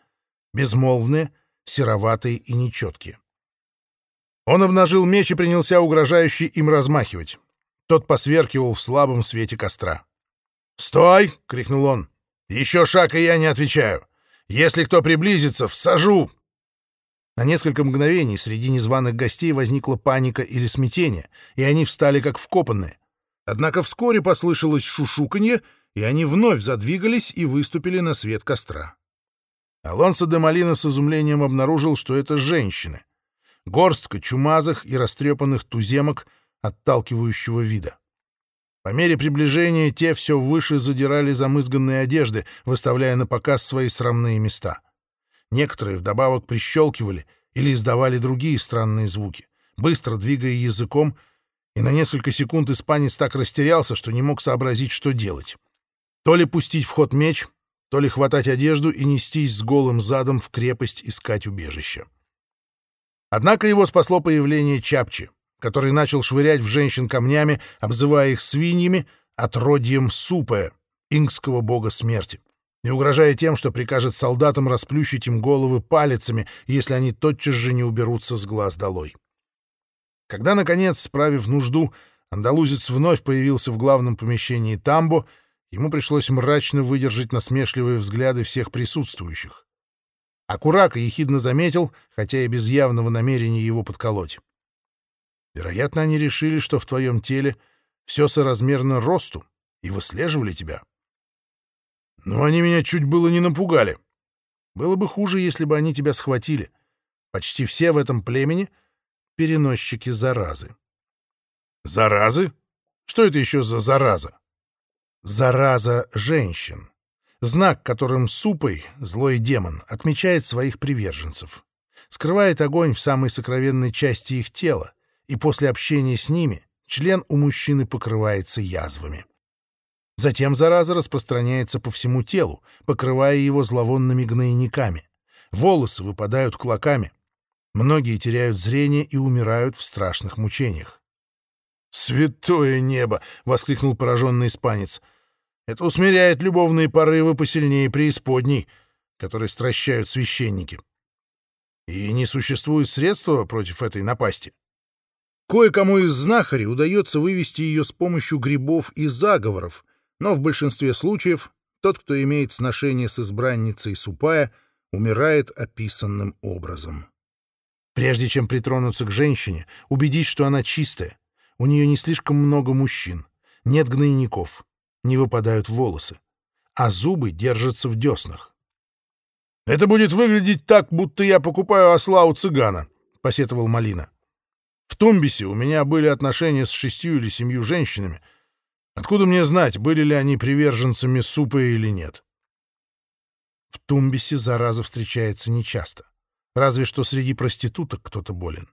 Безмолвные, сероватые и нечеткие. Он обнажил меч и принялся угрожающе им размахивать. Тот посверкивал в слабом свете костра. «Стой!» — крикнул он. «Еще шаг, и я не отвечаю. Если кто приблизится, всажу!» На несколько мгновений среди незваных гостей возникла паника или смятение, и они встали как вкопанные. Однако вскоре послышалось шушуканье, и они вновь задвигались и выступили на свет костра. Алонсо де Малина с изумлением обнаружил, что это женщины. Горстка чумазых и растрепанных туземок отталкивающего вида. По мере приближения те все выше задирали замызганные одежды, выставляя на показ свои срамные места. Некоторые вдобавок прищелкивали или издавали другие странные звуки, быстро двигая языком, и на несколько секунд испанец так растерялся, что не мог сообразить, что делать. То ли пустить в ход меч, то ли хватать одежду и нестись с голым задом в крепость искать убежище. Однако его спасло появление Чапчи, который начал швырять в женщин камнями, обзывая их свиньями, отродьем Супая, ингского бога смерти, и угрожая тем, что прикажет солдатам расплющить им головы палицами, если они тотчас же не уберутся с глаз долой. Когда, наконец, справив нужду, андалузец вновь появился в главном помещении Тамбо, ему пришлось мрачно выдержать насмешливые взгляды всех присутствующих. А Курака ехидно заметил, хотя и без явного намерения его подколоть. Вероятно, они решили, что в твоем теле все соразмерно росту, и выслеживали тебя. Но они меня чуть было не напугали. Было бы хуже, если бы они тебя схватили. Почти все в этом племени — переносчики заразы. Заразы? Что это еще за зараза? Зараза женщин. Знак, которым супой злой демон отмечает своих приверженцев. Скрывает огонь в самой сокровенной части их тела, и после общения с ними член у мужчины покрывается язвами. Затем зараза распространяется по всему телу, покрывая его зловонными гнойниками. Волосы выпадают клоками. Многие теряют зрение и умирают в страшных мучениях. «Святое небо!» — воскликнул пораженный испанец. «Это усмиряет любовные порывы посильнее преисподней, которые стращают священники. И не существует средства против этой напасти?» Кое-кому из знахарей удается вывести ее с помощью грибов и заговоров, но в большинстве случаев тот, кто имеет сношение с избранницей Супая, умирает описанным образом. Прежде чем притронуться к женщине, убедись, что она чистая. У нее не слишком много мужчин, нет гнойников, не выпадают волосы, а зубы держатся в деснах. «Это будет выглядеть так, будто я покупаю осла у цыгана», — посетовал Малина. В Тумбисе у меня были отношения с шестью или семью женщинами. Откуда мне знать, были ли они приверженцами супа или нет? В Тумбисе зараза встречается нечасто. Разве что среди проституток кто-то болен.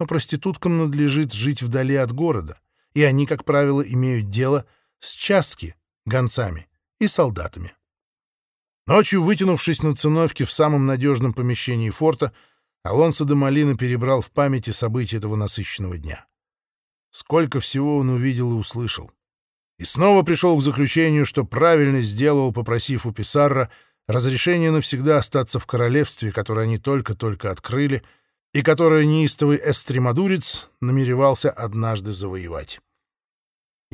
Но проституткам надлежит жить вдали от города, и они, как правило, имеют дело часки, гонцами и солдатами. Ночью, вытянувшись на циновке в самом надежном помещении форта, Алонсо де Малина перебрал в памяти события этого насыщенного дня. Сколько всего он увидел и услышал. И снова пришел к заключению, что правильно сделал, попросив у Писарра разрешение навсегда остаться в королевстве, которое они только-только открыли, и которое неистовый эстремадурец намеревался однажды завоевать.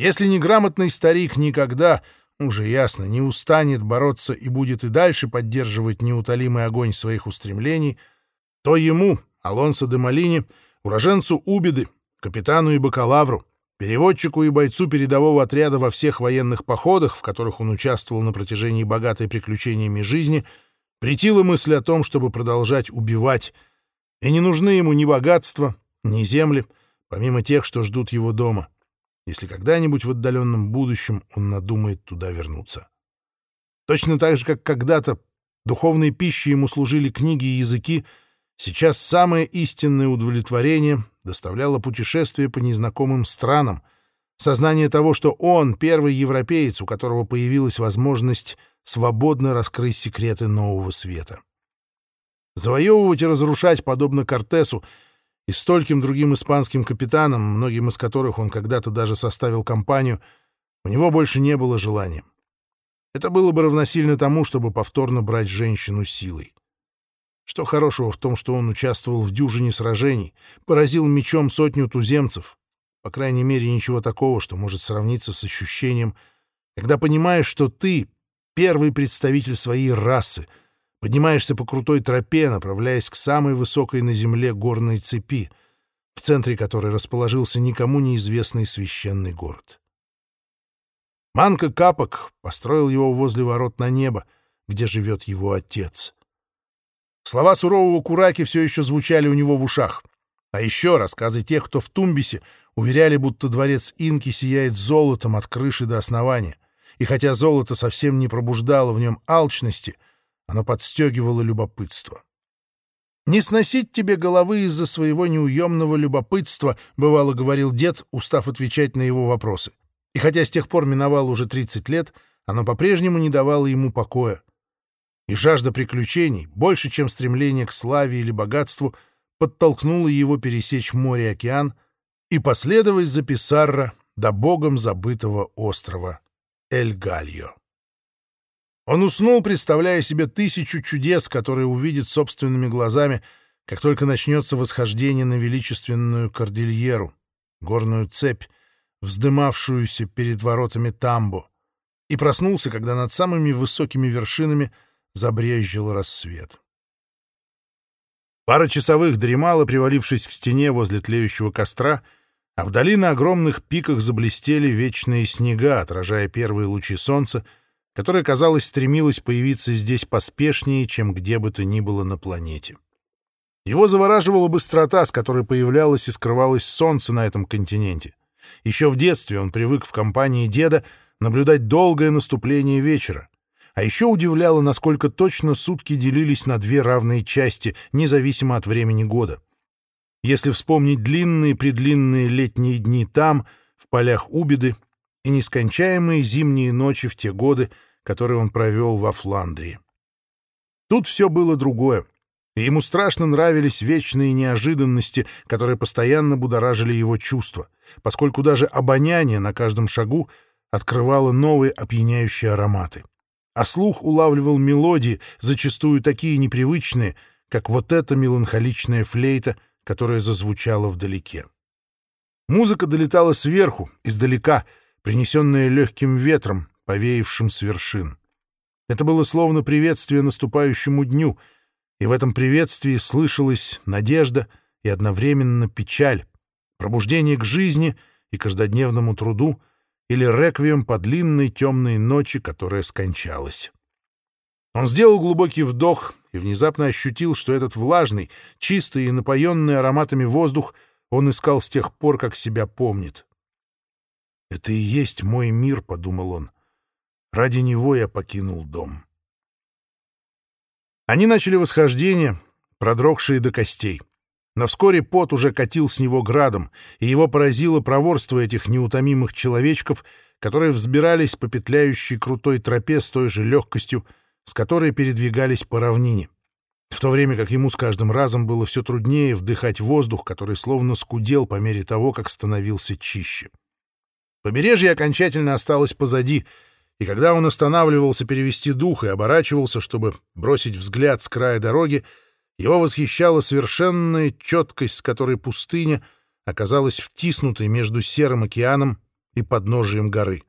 Если неграмотный старик никогда, уже ясно, не устанет бороться и будет и дальше поддерживать неутолимый огонь своих устремлений — то ему, Алонсо де Малине, уроженцу Убиды, капитану и бакалавру, переводчику и бойцу передового отряда во всех военных походах, в которых он участвовал на протяжении богатой приключениями жизни, притила мысль о том, чтобы продолжать убивать, и не нужны ему ни богатства, ни земли, помимо тех, что ждут его дома, если когда-нибудь в отдаленном будущем он надумает туда вернуться. Точно так же, как когда-то духовной пищей ему служили книги и языки, Сейчас самое истинное удовлетворение доставляло путешествие по незнакомым странам, сознание того, что он первый европеец, у которого появилась возможность свободно раскрыть секреты нового света. Завоевывать и разрушать, подобно Кортесу и стольким другим испанским капитанам, многим из которых он когда-то даже составил компанию, у него больше не было желания. Это было бы равносильно тому, чтобы повторно брать женщину силой. Что хорошего в том, что он участвовал в дюжине сражений, поразил мечом сотню туземцев? По крайней мере, ничего такого, что может сравниться с ощущением, когда понимаешь, что ты — первый представитель своей расы, поднимаешься по крутой тропе, направляясь к самой высокой на земле горной цепи, в центре которой расположился никому неизвестный священный город. Манка Капок построил его возле ворот на небо, где живет его отец — Слова сурового Кураки все еще звучали у него в ушах. А еще рассказы тех, кто в Тумбисе, уверяли, будто дворец Инки сияет золотом от крыши до основания. И хотя золото совсем не пробуждало в нем алчности, оно подстегивало любопытство. «Не сносить тебе головы из-за своего неуемного любопытства», — бывало говорил дед, устав отвечать на его вопросы. И хотя с тех пор миновало уже 30 лет, оно по-прежнему не давало ему покоя, и жажда приключений, больше, чем стремление к славе или богатству, подтолкнула его пересечь море и океан и последовать за Писарро до богом забытого острова Эль-Гальо. Он уснул, представляя себе тысячу чудес, которые увидит собственными глазами, как только начнется восхождение на величественную кордильеру, горную цепь, вздымавшуюся перед воротами Тамбо, и проснулся, когда над самыми высокими вершинами забрезжил рассвет. Пара часовых дремала, привалившись к стене возле тлеющего костра, а вдали на огромных пиках заблестели вечные снега, отражая первые лучи солнца, которое, казалось, стремилось появиться здесь поспешнее, чем где бы то ни было на планете. Его завораживала быстрота, с которой появлялось и скрывалось солнце на этом континенте. Еще в детстве он привык в компании деда наблюдать долгое наступление вечера. А еще удивляло, насколько точно сутки делились на две равные части, независимо от времени года. Если вспомнить длинные-предлинные летние дни там, в полях Убиды, и нескончаемые зимние ночи в те годы, которые он провел во Фландрии. Тут все было другое, ему страшно нравились вечные неожиданности, которые постоянно будоражили его чувства, поскольку даже обоняние на каждом шагу открывало новые опьяняющие ароматы. А слух улавливал мелодии, зачастую такие непривычные, как вот эта меланхоличная флейта, которая зазвучала вдалеке. Музыка долетала сверху, издалека, принесенная легким ветром, повеявшим с вершин. Это было словно приветствие наступающему дню, и в этом приветствии слышалась надежда и одновременно печаль, пробуждение к жизни и каждодневному труду или реквием по длинной темной ночи, которая скончалась. Он сделал глубокий вдох и внезапно ощутил, что этот влажный, чистый и напоенный ароматами воздух он искал с тех пор, как себя помнит. «Это и есть мой мир», — подумал он. «Ради него я покинул дом». Они начали восхождение, продрогшие до костей. Но вскоре пот уже катил с него градом, и его поразило проворство этих неутомимых человечков, которые взбирались по петляющей крутой тропе с той же легкостью, с которой передвигались по равнине, в то время как ему с каждым разом было все труднее вдыхать воздух, который словно скудел по мере того, как становился чище. Побережье окончательно осталось позади, и когда он останавливался перевести дух и оборачивался, чтобы бросить взгляд с края дороги, его восхищала совершенная четкость, с которой пустыня оказалась втиснутой между Серым океаном и подножием горы.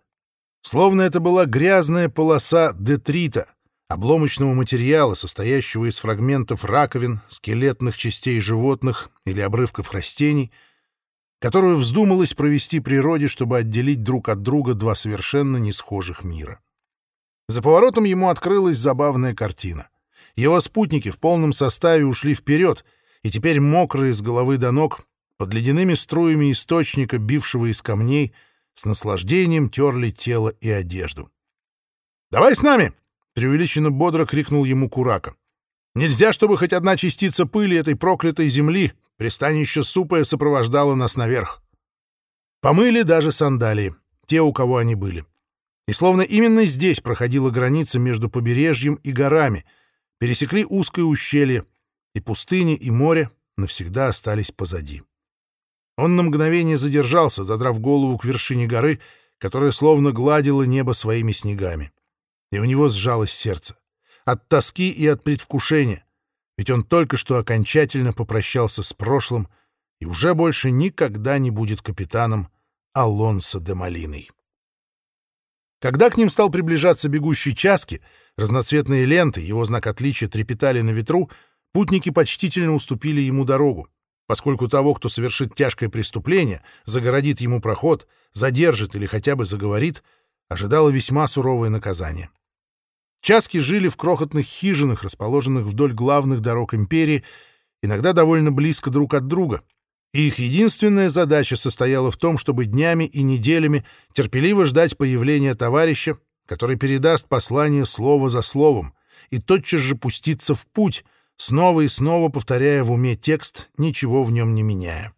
Словно это была грязная полоса детрита, обломочного материала, состоящего из фрагментов раковин, скелетных частей животных или обрывков растений — которую вздумалось провести природе, чтобы отделить друг от друга два совершенно не схожих мира. За поворотом ему открылась забавная картина. Его спутники в полном составе ушли вперед, и теперь мокрые с головы до ног, под ледяными струями источника, бившего из камней, с наслаждением терли тело и одежду. «Давай с нами!» — преувеличенно бодро крикнул ему Курака. «Нельзя, чтобы хоть одна частица пыли этой проклятой земли Пристанище Супая сопровождало нас наверх. Помыли даже сандалии, те, у кого они были. И словно именно здесь проходила граница между побережьем и горами, пересекли узкое ущелье, и пустыни, и море навсегда остались позади. Он на мгновение задержался, задрав голову к вершине горы, которая словно гладила небо своими снегами. И у него сжалось сердце. От тоски и от предвкушения, ведь он только что окончательно попрощался с прошлым и уже больше никогда не будет капитаном Алонсо де Малиной. Когда к ним стал приближаться бегущий Часки, разноцветные ленты, его знак отличия трепетали на ветру, путники почтительно уступили ему дорогу, поскольку того, кто совершит тяжкое преступление, загородит ему проход, задержит или хотя бы заговорит, ожидало весьма суровое наказание. Часки жили в крохотных хижинах, расположенных вдоль главных дорог империи, иногда довольно близко друг от друга. И их единственная задача состояла в том, чтобы днями и неделями терпеливо ждать появления товарища, который передаст послание слово за словом, и тотчас же пуститься в путь, снова и снова повторяя в уме текст, ничего в нем не меняя.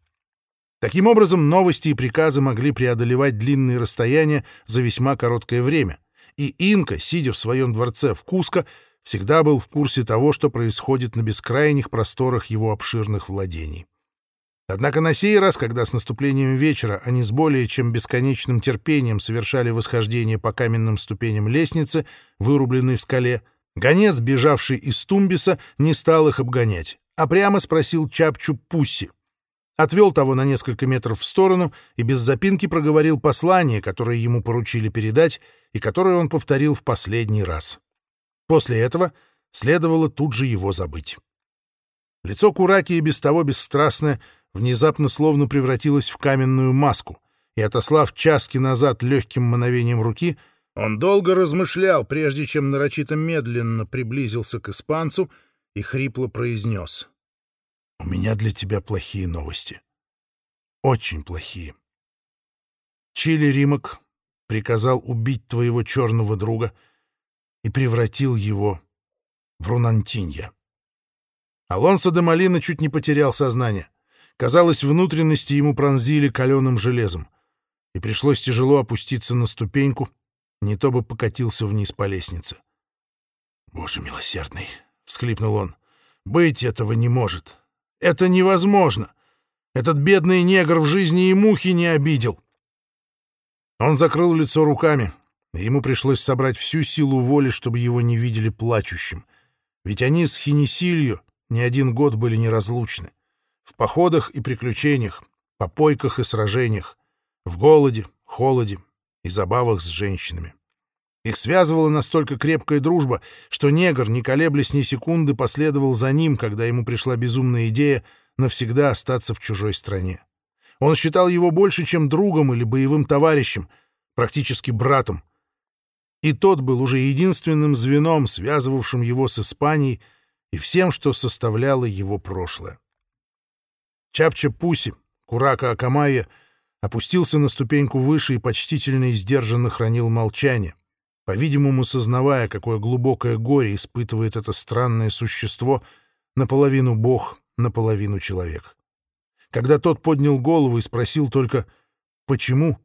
Таким образом, новости и приказы могли преодолевать длинные расстояния за весьма короткое время и инка, сидя в своем дворце в Куско, всегда был в курсе того, что происходит на бескрайних просторах его обширных владений. Однако на сей раз, когда с наступлением вечера они с более чем бесконечным терпением совершали восхождение по каменным ступеням лестницы, вырубленной в скале, гонец, бежавший из Тумбиса, не стал их обгонять, а прямо спросил Чапчу Пусси. Отвел того на несколько метров в сторону и без запинки проговорил послание, которое ему поручили передать и которое он повторил в последний раз. После этого следовало тут же его забыть. Лицо Кураки и без того бесстрастное — внезапно словно превратилась в каменную маску, и, отослав часки назад легким мановением руки, он долго размышлял, прежде чем нарочито медленно приблизился к испанцу и хрипло произнес. «У меня для тебя плохие новости. Очень плохие. Чили Римок приказал убить твоего черного друга и превратил его в Рунантинья. Алонсо де Малина чуть не потерял сознание. Казалось, внутренности ему пронзили каленым железом, и пришлось тяжело опуститься на ступеньку, не то бы покатился вниз по лестнице. «Боже милосердный!» — всхлипнул он. «Быть этого не может! Это невозможно! Этот бедный негр в жизни и мухи не обидел!» Он закрыл лицо руками, ему пришлось собрать всю силу воли, чтобы его не видели плачущим, ведь они с Хинесилью не один год были неразлучны в походах и приключениях, попойках и сражениях, в голоде, холоде и забавах с женщинами. Их связывала настолько крепкая дружба, что негр, не колеблясь ни секунды, последовал за ним, когда ему пришла безумная идея навсегда остаться в чужой стране. Он считал его больше, чем другом или боевым товарищем, практически братом. И тот был уже единственным звеном, связывавшим его с Испанией и всем, что составляло его прошлое. Чапча Пуси, Курака Акамая, опустился на ступеньку выше и почтительно и сдержанно хранил молчание, по-видимому, сознавая, какое глубокое горе испытывает это странное существо, наполовину бог, наполовину человек. Когда тот поднял голову и спросил только «Почему?»,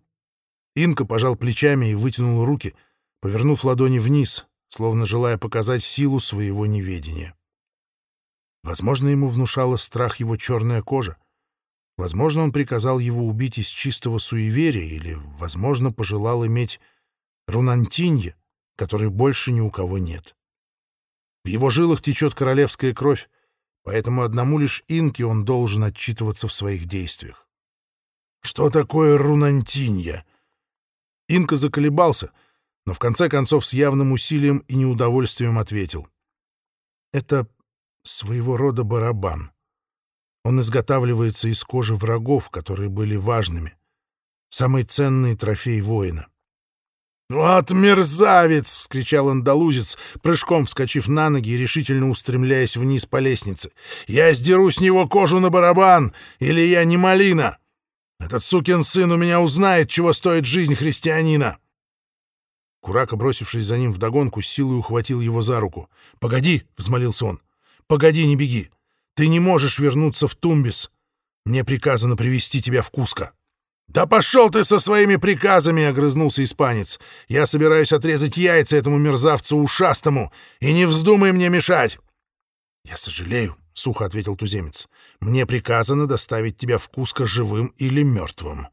Инка пожал плечами и вытянул руки, повернув ладони вниз, словно желая показать силу своего неведения. Возможно, ему внушала страх его черная кожа. Возможно, он приказал его убить из чистого суеверия или, возможно, пожелал иметь рунантинье, которой больше ни у кого нет. В его жилах течет королевская кровь, поэтому одному лишь инке он должен отчитываться в своих действиях. Что такое рунантинья? Инка заколебался, но в конце концов с явным усилием и неудовольствием ответил. Это своего рода барабан. Он изготавливается из кожи врагов, которые были важными. Самый ценный трофей воина. «Вот мерзавец!» — вскричал андалузец, прыжком вскочив на ноги и решительно устремляясь вниз по лестнице. «Я сдеру с него кожу на барабан, или я не малина! Этот сукин сын у меня узнает, чего стоит жизнь христианина!» Курака, бросившись за ним вдогонку, силой ухватил его за руку. «Погоди!» — взмолился он. «Погоди, не беги! Ты не можешь вернуться в Тумбис. Мне приказано привести тебя в Куско. «Да пошел ты со своими приказами!» — огрызнулся испанец. «Я собираюсь отрезать яйца этому мерзавцу ушастому, и не вздумай мне мешать!» «Я сожалею», — сухо ответил туземец. «Мне приказано доставить тебя в Куско живым или мертвым».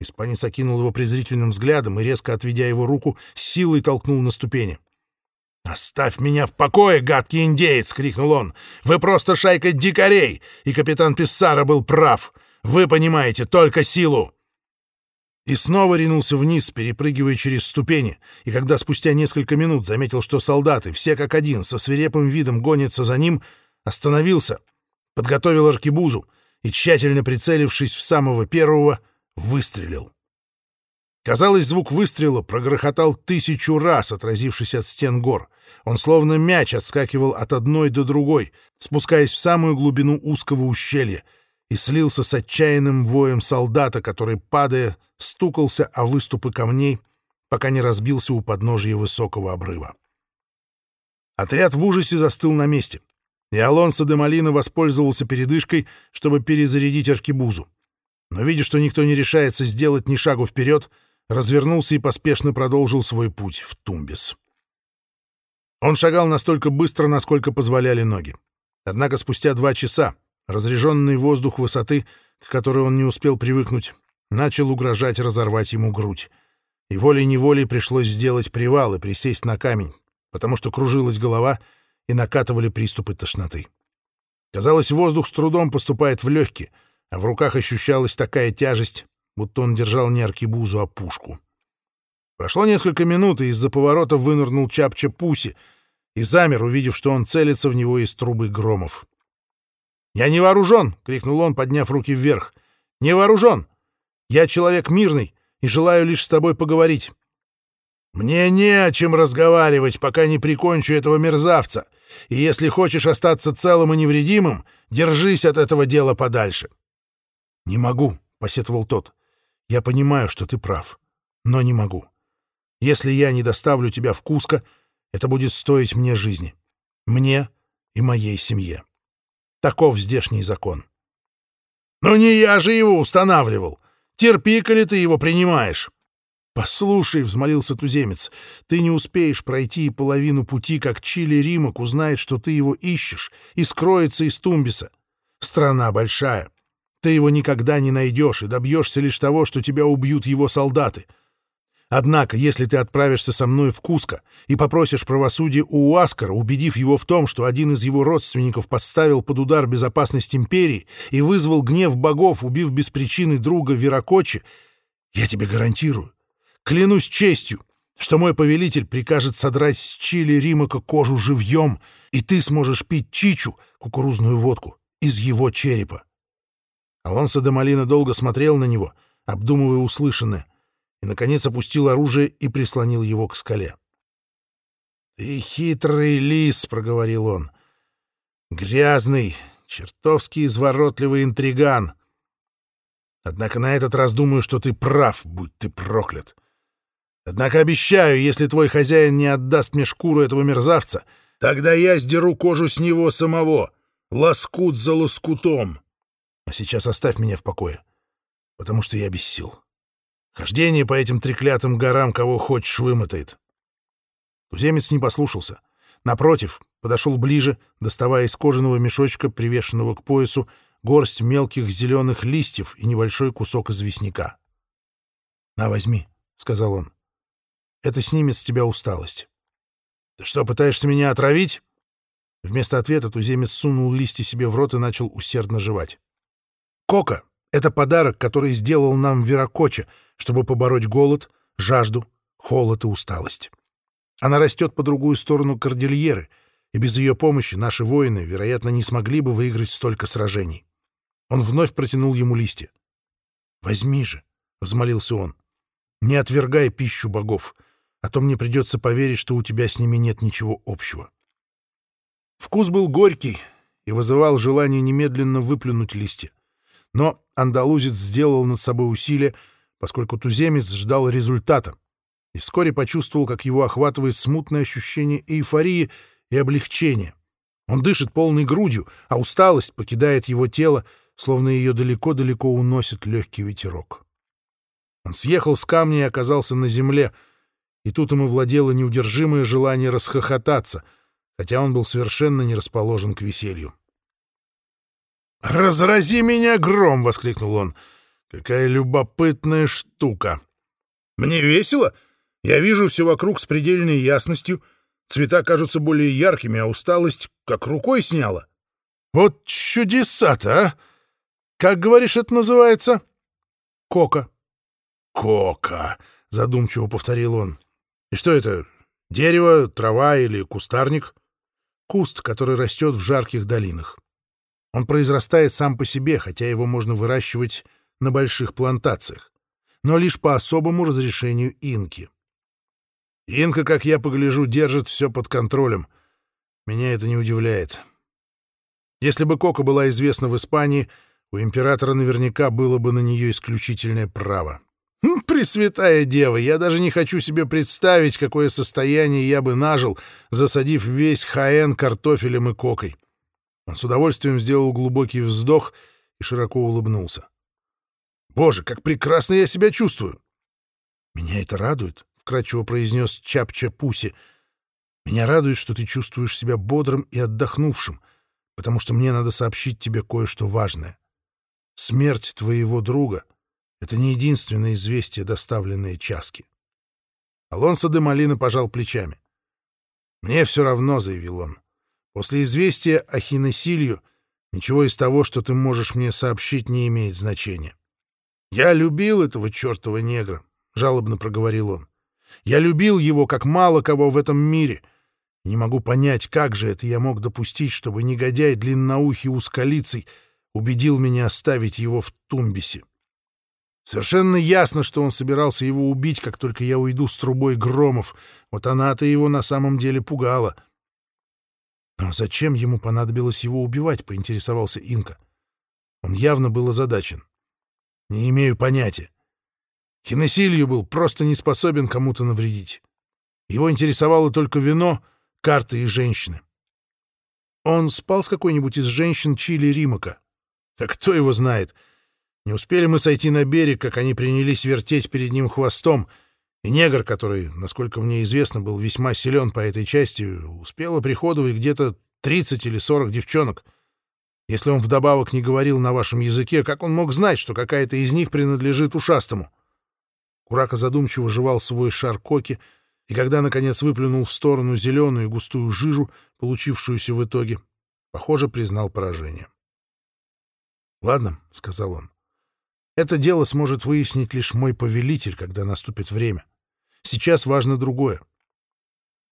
Испанец окинул его презрительным взглядом и, резко отведя его руку, силой толкнул на ступени. «Оставь меня в покое, гадкий индеец!» — крикнул он. «Вы просто шайка дикарей, и капитан Писсара был прав. Вы понимаете только силу!» И снова ринулся вниз, перепрыгивая через ступени, и когда спустя несколько минут заметил, что солдаты, все как один, со свирепым видом гонятся за ним, остановился, подготовил аркебузу и, тщательно прицелившись в самого первого, выстрелил. Казалось, звук выстрела прогрохотал тысячу раз, отразившись от стен гор. Он словно мяч отскакивал от одной до другой, спускаясь в самую глубину узкого ущелья, и слился с отчаянным воем солдата, который, падая, стукался о выступы камней, пока не разбился у подножия высокого обрыва. Отряд в ужасе застыл на месте, и Алонсо де Малина воспользовался передышкой, чтобы перезарядить аркебузу. Но, видя, что никто не решается сделать ни шагу вперед, развернулся и поспешно продолжил свой путь в Тумбис. Он шагал настолько быстро, насколько позволяли ноги. Однако спустя два часа разреженный воздух высоты, к которой он не успел привыкнуть, начал угрожать разорвать ему грудь. И волей-неволей пришлось сделать привал и присесть на камень, потому что кружилась голова и накатывали приступы тошноты. Казалось, воздух с трудом поступает в легкие, а в руках ощущалась такая тяжесть, будто он держал не аркебузу, а пушку. Прошло несколько минут, и из-за поворота вынырнул Чапча Пуси и замер, увидев, что он целится в него из трубы громов. «Я не вооружен!» — крикнул он, подняв руки вверх. «Не вооружен! Я человек мирный и желаю лишь с тобой поговорить. Мне не о чем разговаривать, пока не прикончу этого мерзавца, и если хочешь остаться целым и невредимым, держись от этого дела подальше». «Не могу», — посетовал тот. «Я понимаю, что ты прав, но не могу. Если я не доставлю тебя в Куско, это будет стоить мне жизни. Мне и моей семье. Таков здешний закон. Но не я же его устанавливал. Терпи-ка ли ты его принимаешь? «Послушай», — взмолился туземец, — «ты не успеешь пройти половину пути, как Чили Римок узнает, что ты его ищешь, и скроется из Тумбиса. Страна большая. Ты его никогда не найдешь и добьешься лишь того, что тебя убьют его солдаты. Однако, если ты отправишься со мной в Куско и попросишь правосудия у Уаскара, убедив его в том, что один из его родственников подставил под удар безопасность империи и вызвал гнев богов, убив без причины друга Веракочи, я тебе гарантирую, клянусь честью, что мой повелитель прикажет содрать с Чили Римака кожу живьем, и ты сможешь пить чичу, кукурузную водку, из его черепа. Алонсо де Малина долго смотрел на него, обдумывая услышанное — и, наконец, опустил оружие и прислонил его к скале. «Ты хитрый лис», — проговорил он. «Грязный, чертовски изворотливый интриган. Однако на этот раз думаю, что ты прав, будь ты проклят. Однако обещаю, если твой хозяин не отдаст мне шкуру этого мерзавца, тогда я сдеру кожу с него самого, лоскут за лоскутом. А сейчас оставь меня в покое, потому что я без сил». Хождение по этим треклятым горам кого хочешь вымотает. Туземец не послушался. Напротив, подошел ближе, доставая из кожаного мешочка, привешенного к поясу, горсть мелких зеленых листьев и небольшой кусок известняка. «На, возьми», — сказал он. «Это снимет с тебя усталость». «Ты что, пытаешься меня отравить?» Вместо ответа туземец сунул листья себе в рот и начал усердно жевать. «Кока — это подарок, который сделал нам Веракоча, чтобы побороть голод, жажду, холод и усталость. Она растет по другую сторону кордильеры, и без ее помощи наши воины, вероятно, не смогли бы выиграть столько сражений. Он вновь протянул ему листья. «Возьми же», — взмолился он, — «не отвергай пищу богов, а то мне придется поверить, что у тебя с ними нет ничего общего». Вкус был горький и вызывал желание немедленно выплюнуть листья. Но андалузец сделал над собой усилие, поскольку туземец ждал результата и вскоре почувствовал, как его охватывает смутное ощущение эйфории и облегчения. Он дышит полной грудью, а усталость покидает его тело, словно ее далеко-далеко уносит легкий ветерок. Он съехал с камня и оказался на земле, и тут ему владело неудержимое желание расхохотаться, хотя он был совершенно не расположен к веселью. «Разрази меня гром!» — воскликнул он. Какая любопытная штука. Мне весело. Я вижу все вокруг с предельной ясностью. Цвета кажутся более яркими, а усталость как рукой сняла. Вот чудеса-то, а! Как, говоришь, это называется? Кока. Кока, задумчиво повторил он. И что это, дерево, трава или кустарник? Куст, который растет в жарких долинах. Он произрастает сам по себе, хотя его можно выращивать на больших плантациях, но лишь по особому разрешению инки. Инка, как я погляжу, держит все под контролем. Меня это не удивляет. Если бы Кока была известна в Испании, у императора наверняка было бы на нее исключительное право. Хм, Пресвятая Дева, я даже не хочу себе представить, какое состояние я бы нажил, засадив весь Хаэн картофелем и кокой. Он с удовольствием сделал глубокий вздох и широко улыбнулся. Боже, как прекрасно я себя чувствую! Меня это радует, — вкратчиво произнес Чапча Пуси. Меня радует, что ты чувствуешь себя бодрым и отдохнувшим, потому что мне надо сообщить тебе кое-что важное. Смерть твоего друга — это не единственное известие, доставленное Часки. Алонсо де Малина пожал плечами. «Мне все равно», — заявил он. «После известия о Хинесилью ничего из того, что ты можешь мне сообщить, не имеет значения. Я любил этого чертова негра», — жалобно проговорил он. «Я любил его, как мало кого в этом мире. Не могу понять, как же это я мог допустить, чтобы негодяй длинноухий узколицей убедил меня оставить его в Тумбисе. Совершенно ясно, что он собирался его убить, как только я уйду с трубой громов. Вот она-то его на самом деле пугала. Но зачем ему понадобилось его убивать, поинтересовался Инка. Он явно был озадачен. Не имею понятия. Хинесилью был просто не способен кому-то навредить. Его интересовало только вино, карты и женщины. Он спал с какой-нибудь из женщин Чили Римака. Так кто его знает? — не успели мы сойти на берег, как они принялись вертеть перед ним хвостом, негр, который, насколько мне известно, был весьма силен по этой части, успел оприходовать где-то 30 или 40 девчонок. Если он вдобавок не говорил на вашем языке, как он мог знать, что какая-то из них принадлежит ушастому? Курака задумчиво жевал свой шар коки, и когда, наконец, выплюнул в сторону зеленую густую жижу, получившуюся в итоге, похоже, признал поражение. «Ладно», — сказал он, это дело сможет выяснить лишь мой повелитель, когда наступит время. Сейчас важно другое.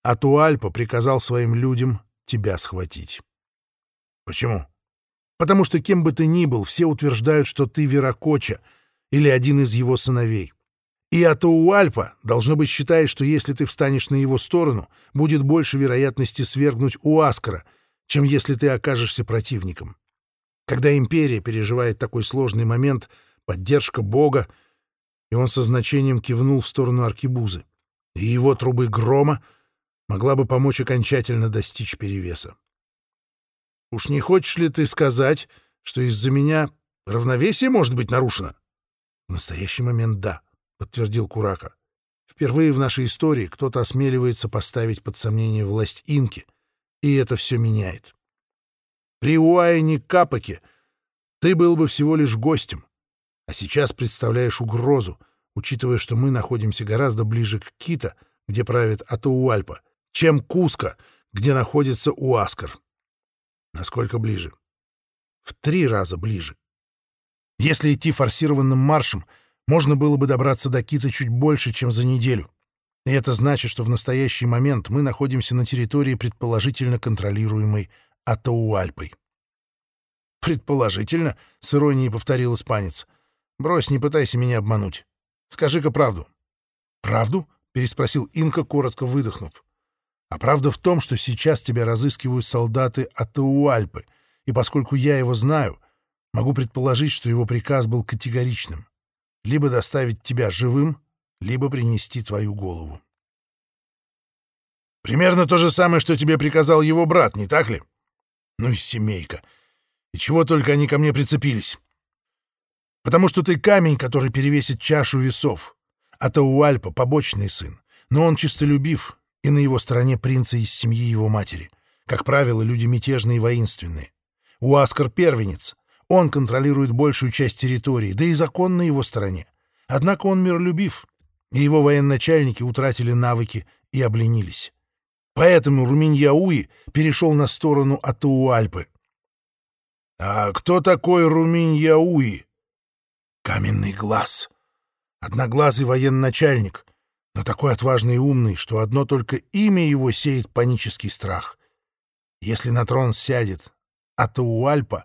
Атуальпа приказал своим людям тебя схватить. Почему? Потому что кем бы ты ни был, все утверждают, что ты Веракоча или один из его сыновей. И Атауальпа, должно быть, считает, что если ты встанешь на его сторону, будет больше вероятности свергнуть Уаскара, чем если ты окажешься противником. Когда империя переживает такой сложный момент — поддержка Бога, и он со значением кивнул в сторону аркибузы. И его трубы грома могла бы помочь окончательно достичь перевеса. «Уж не хочешь ли ты сказать, что из-за меня равновесие может быть нарушено?» «В настоящий момент да», — подтвердил Курака. «Впервые в нашей истории кто-то осмеливается поставить под сомнение власть инки, и это все меняет. При Уайне Капаке ты был бы всего лишь гостем, а сейчас представляешь угрозу, учитывая, что мы находимся гораздо ближе к Кита, где правит Атауальпа, чем Куска, где находится Уаскар. Насколько ближе? В три раза ближе. Если идти форсированным маршем, можно было бы добраться до Кита чуть больше, чем за неделю. И это значит, что в настоящий момент мы находимся на территории, предположительно контролируемой Атауальпой. «Предположительно», — с иронией повторил испанец. Брось, не пытайся меня обмануть. Скажи-ка правду. Правду? переспросил Инка, коротко выдохнув. А правда в том, что сейчас тебя разыскивают солдаты Атауальпы, и поскольку я его знаю, могу предположить, что его приказ был категоричным. Либо доставить тебя живым, либо принести твою голову. Примерно то же самое, что тебе приказал его брат, не так ли? Ну и семейка. И чего только они ко мне прицепились. Потому что ты камень, который перевесит чашу весов. А Тауальпа — побочный сын. Но он чистолюбив, и на его стороне принца из семьи его матери. Как правило, люди мятежные и воинственные. Уаскар — первенец. Он контролирует большую часть территории, да и закон на его стороне. Однако он миролюбив, и его военачальники утратили навыки и обленились. Поэтому Руминьяуи перешел на сторону Атауальпы. «А кто такой Руминьяуи?» Каменный глаз. Одноглазый военачальник, но такой отважный и умный, что одно только имя его сеет панический страх. Если на трон сядет Атауальпа,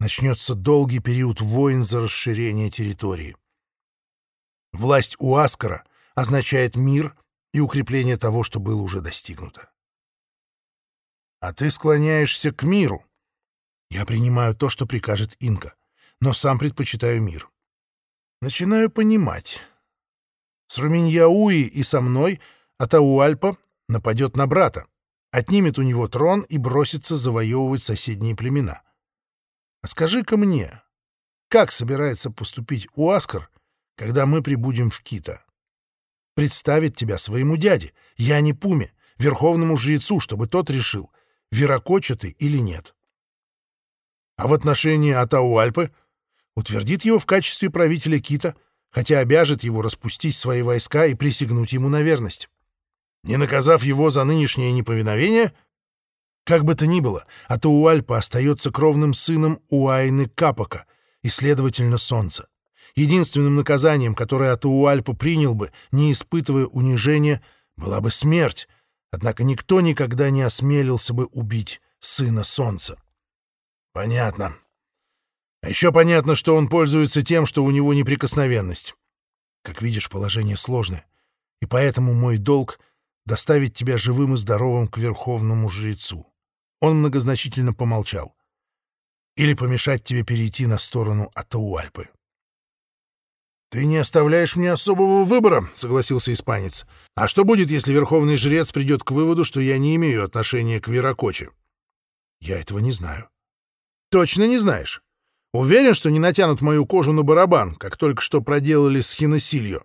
начнется долгий период войн за расширение территории. Власть у Аскара означает мир и укрепление того, что было уже достигнуто. А ты склоняешься к миру. Я принимаю то, что прикажет Инка, но сам предпочитаю мир. Начинаю понимать. С Руминьяуи и со мной Атауальпа нападет на брата, отнимет у него трон и бросится завоевывать соседние племена. А скажи-ка мне, как собирается поступить Уаскар, когда мы прибудем в Кита? Представить тебя своему дяде, я не Пуме, верховному жрецу, чтобы тот решил, Веракоча ты или нет. А в отношении Атауальпы утвердит его в качестве правителя Кита, хотя обяжет его распустить свои войска и присягнуть ему на верность. Не наказав его за нынешнее неповиновение, как бы то ни было, Атауальпа остается кровным сыном Уайны Капака и, следовательно, Солнца. Единственным наказанием, которое Атауальпа принял бы, не испытывая унижения, была бы смерть, однако никто никогда не осмелился бы убить сына Солнца. Понятно. Еще понятно, что он пользуется тем, что у него неприкосновенность. Как видишь, положение сложное, и поэтому мой долг — доставить тебя живым и здоровым к верховному жрецу. Он многозначительно помолчал. Или помешать тебе перейти на сторону Атауальпы. «Ты не оставляешь мне особого выбора», — согласился испанец. «А что будет, если верховный жрец придет к выводу, что я не имею отношения к Веракоче?» «Я этого не знаю». «Точно не знаешь? Уверен, что не натянут мою кожу на барабан, как только что проделали с Хиносилью?»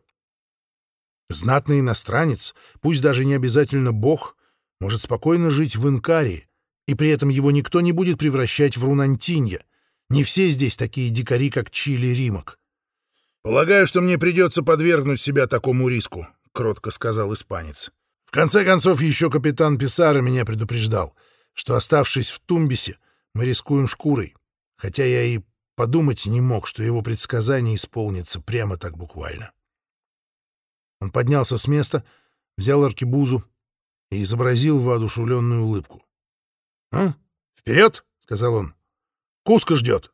Знатный иностранец, пусть даже не обязательно бог, может спокойно жить в Инкарии, и при этом его никто не будет превращать в Рунантинья. Не все здесь такие дикари, как Чили Римок. «Полагаю, что мне придется подвергнуть себя такому риску», — кротко сказал испанец. «В конце концов, еще капитан Писара меня предупреждал, что, оставшись в Тумбисе, мы рискуем шкурой, хотя я и подумать не мог, что его предсказание исполнится прямо так буквально». Он поднялся с места, взял аркебузу и изобразил воодушевленную улыбку. «А? Вперед!» — сказал он. «Куска ждет!»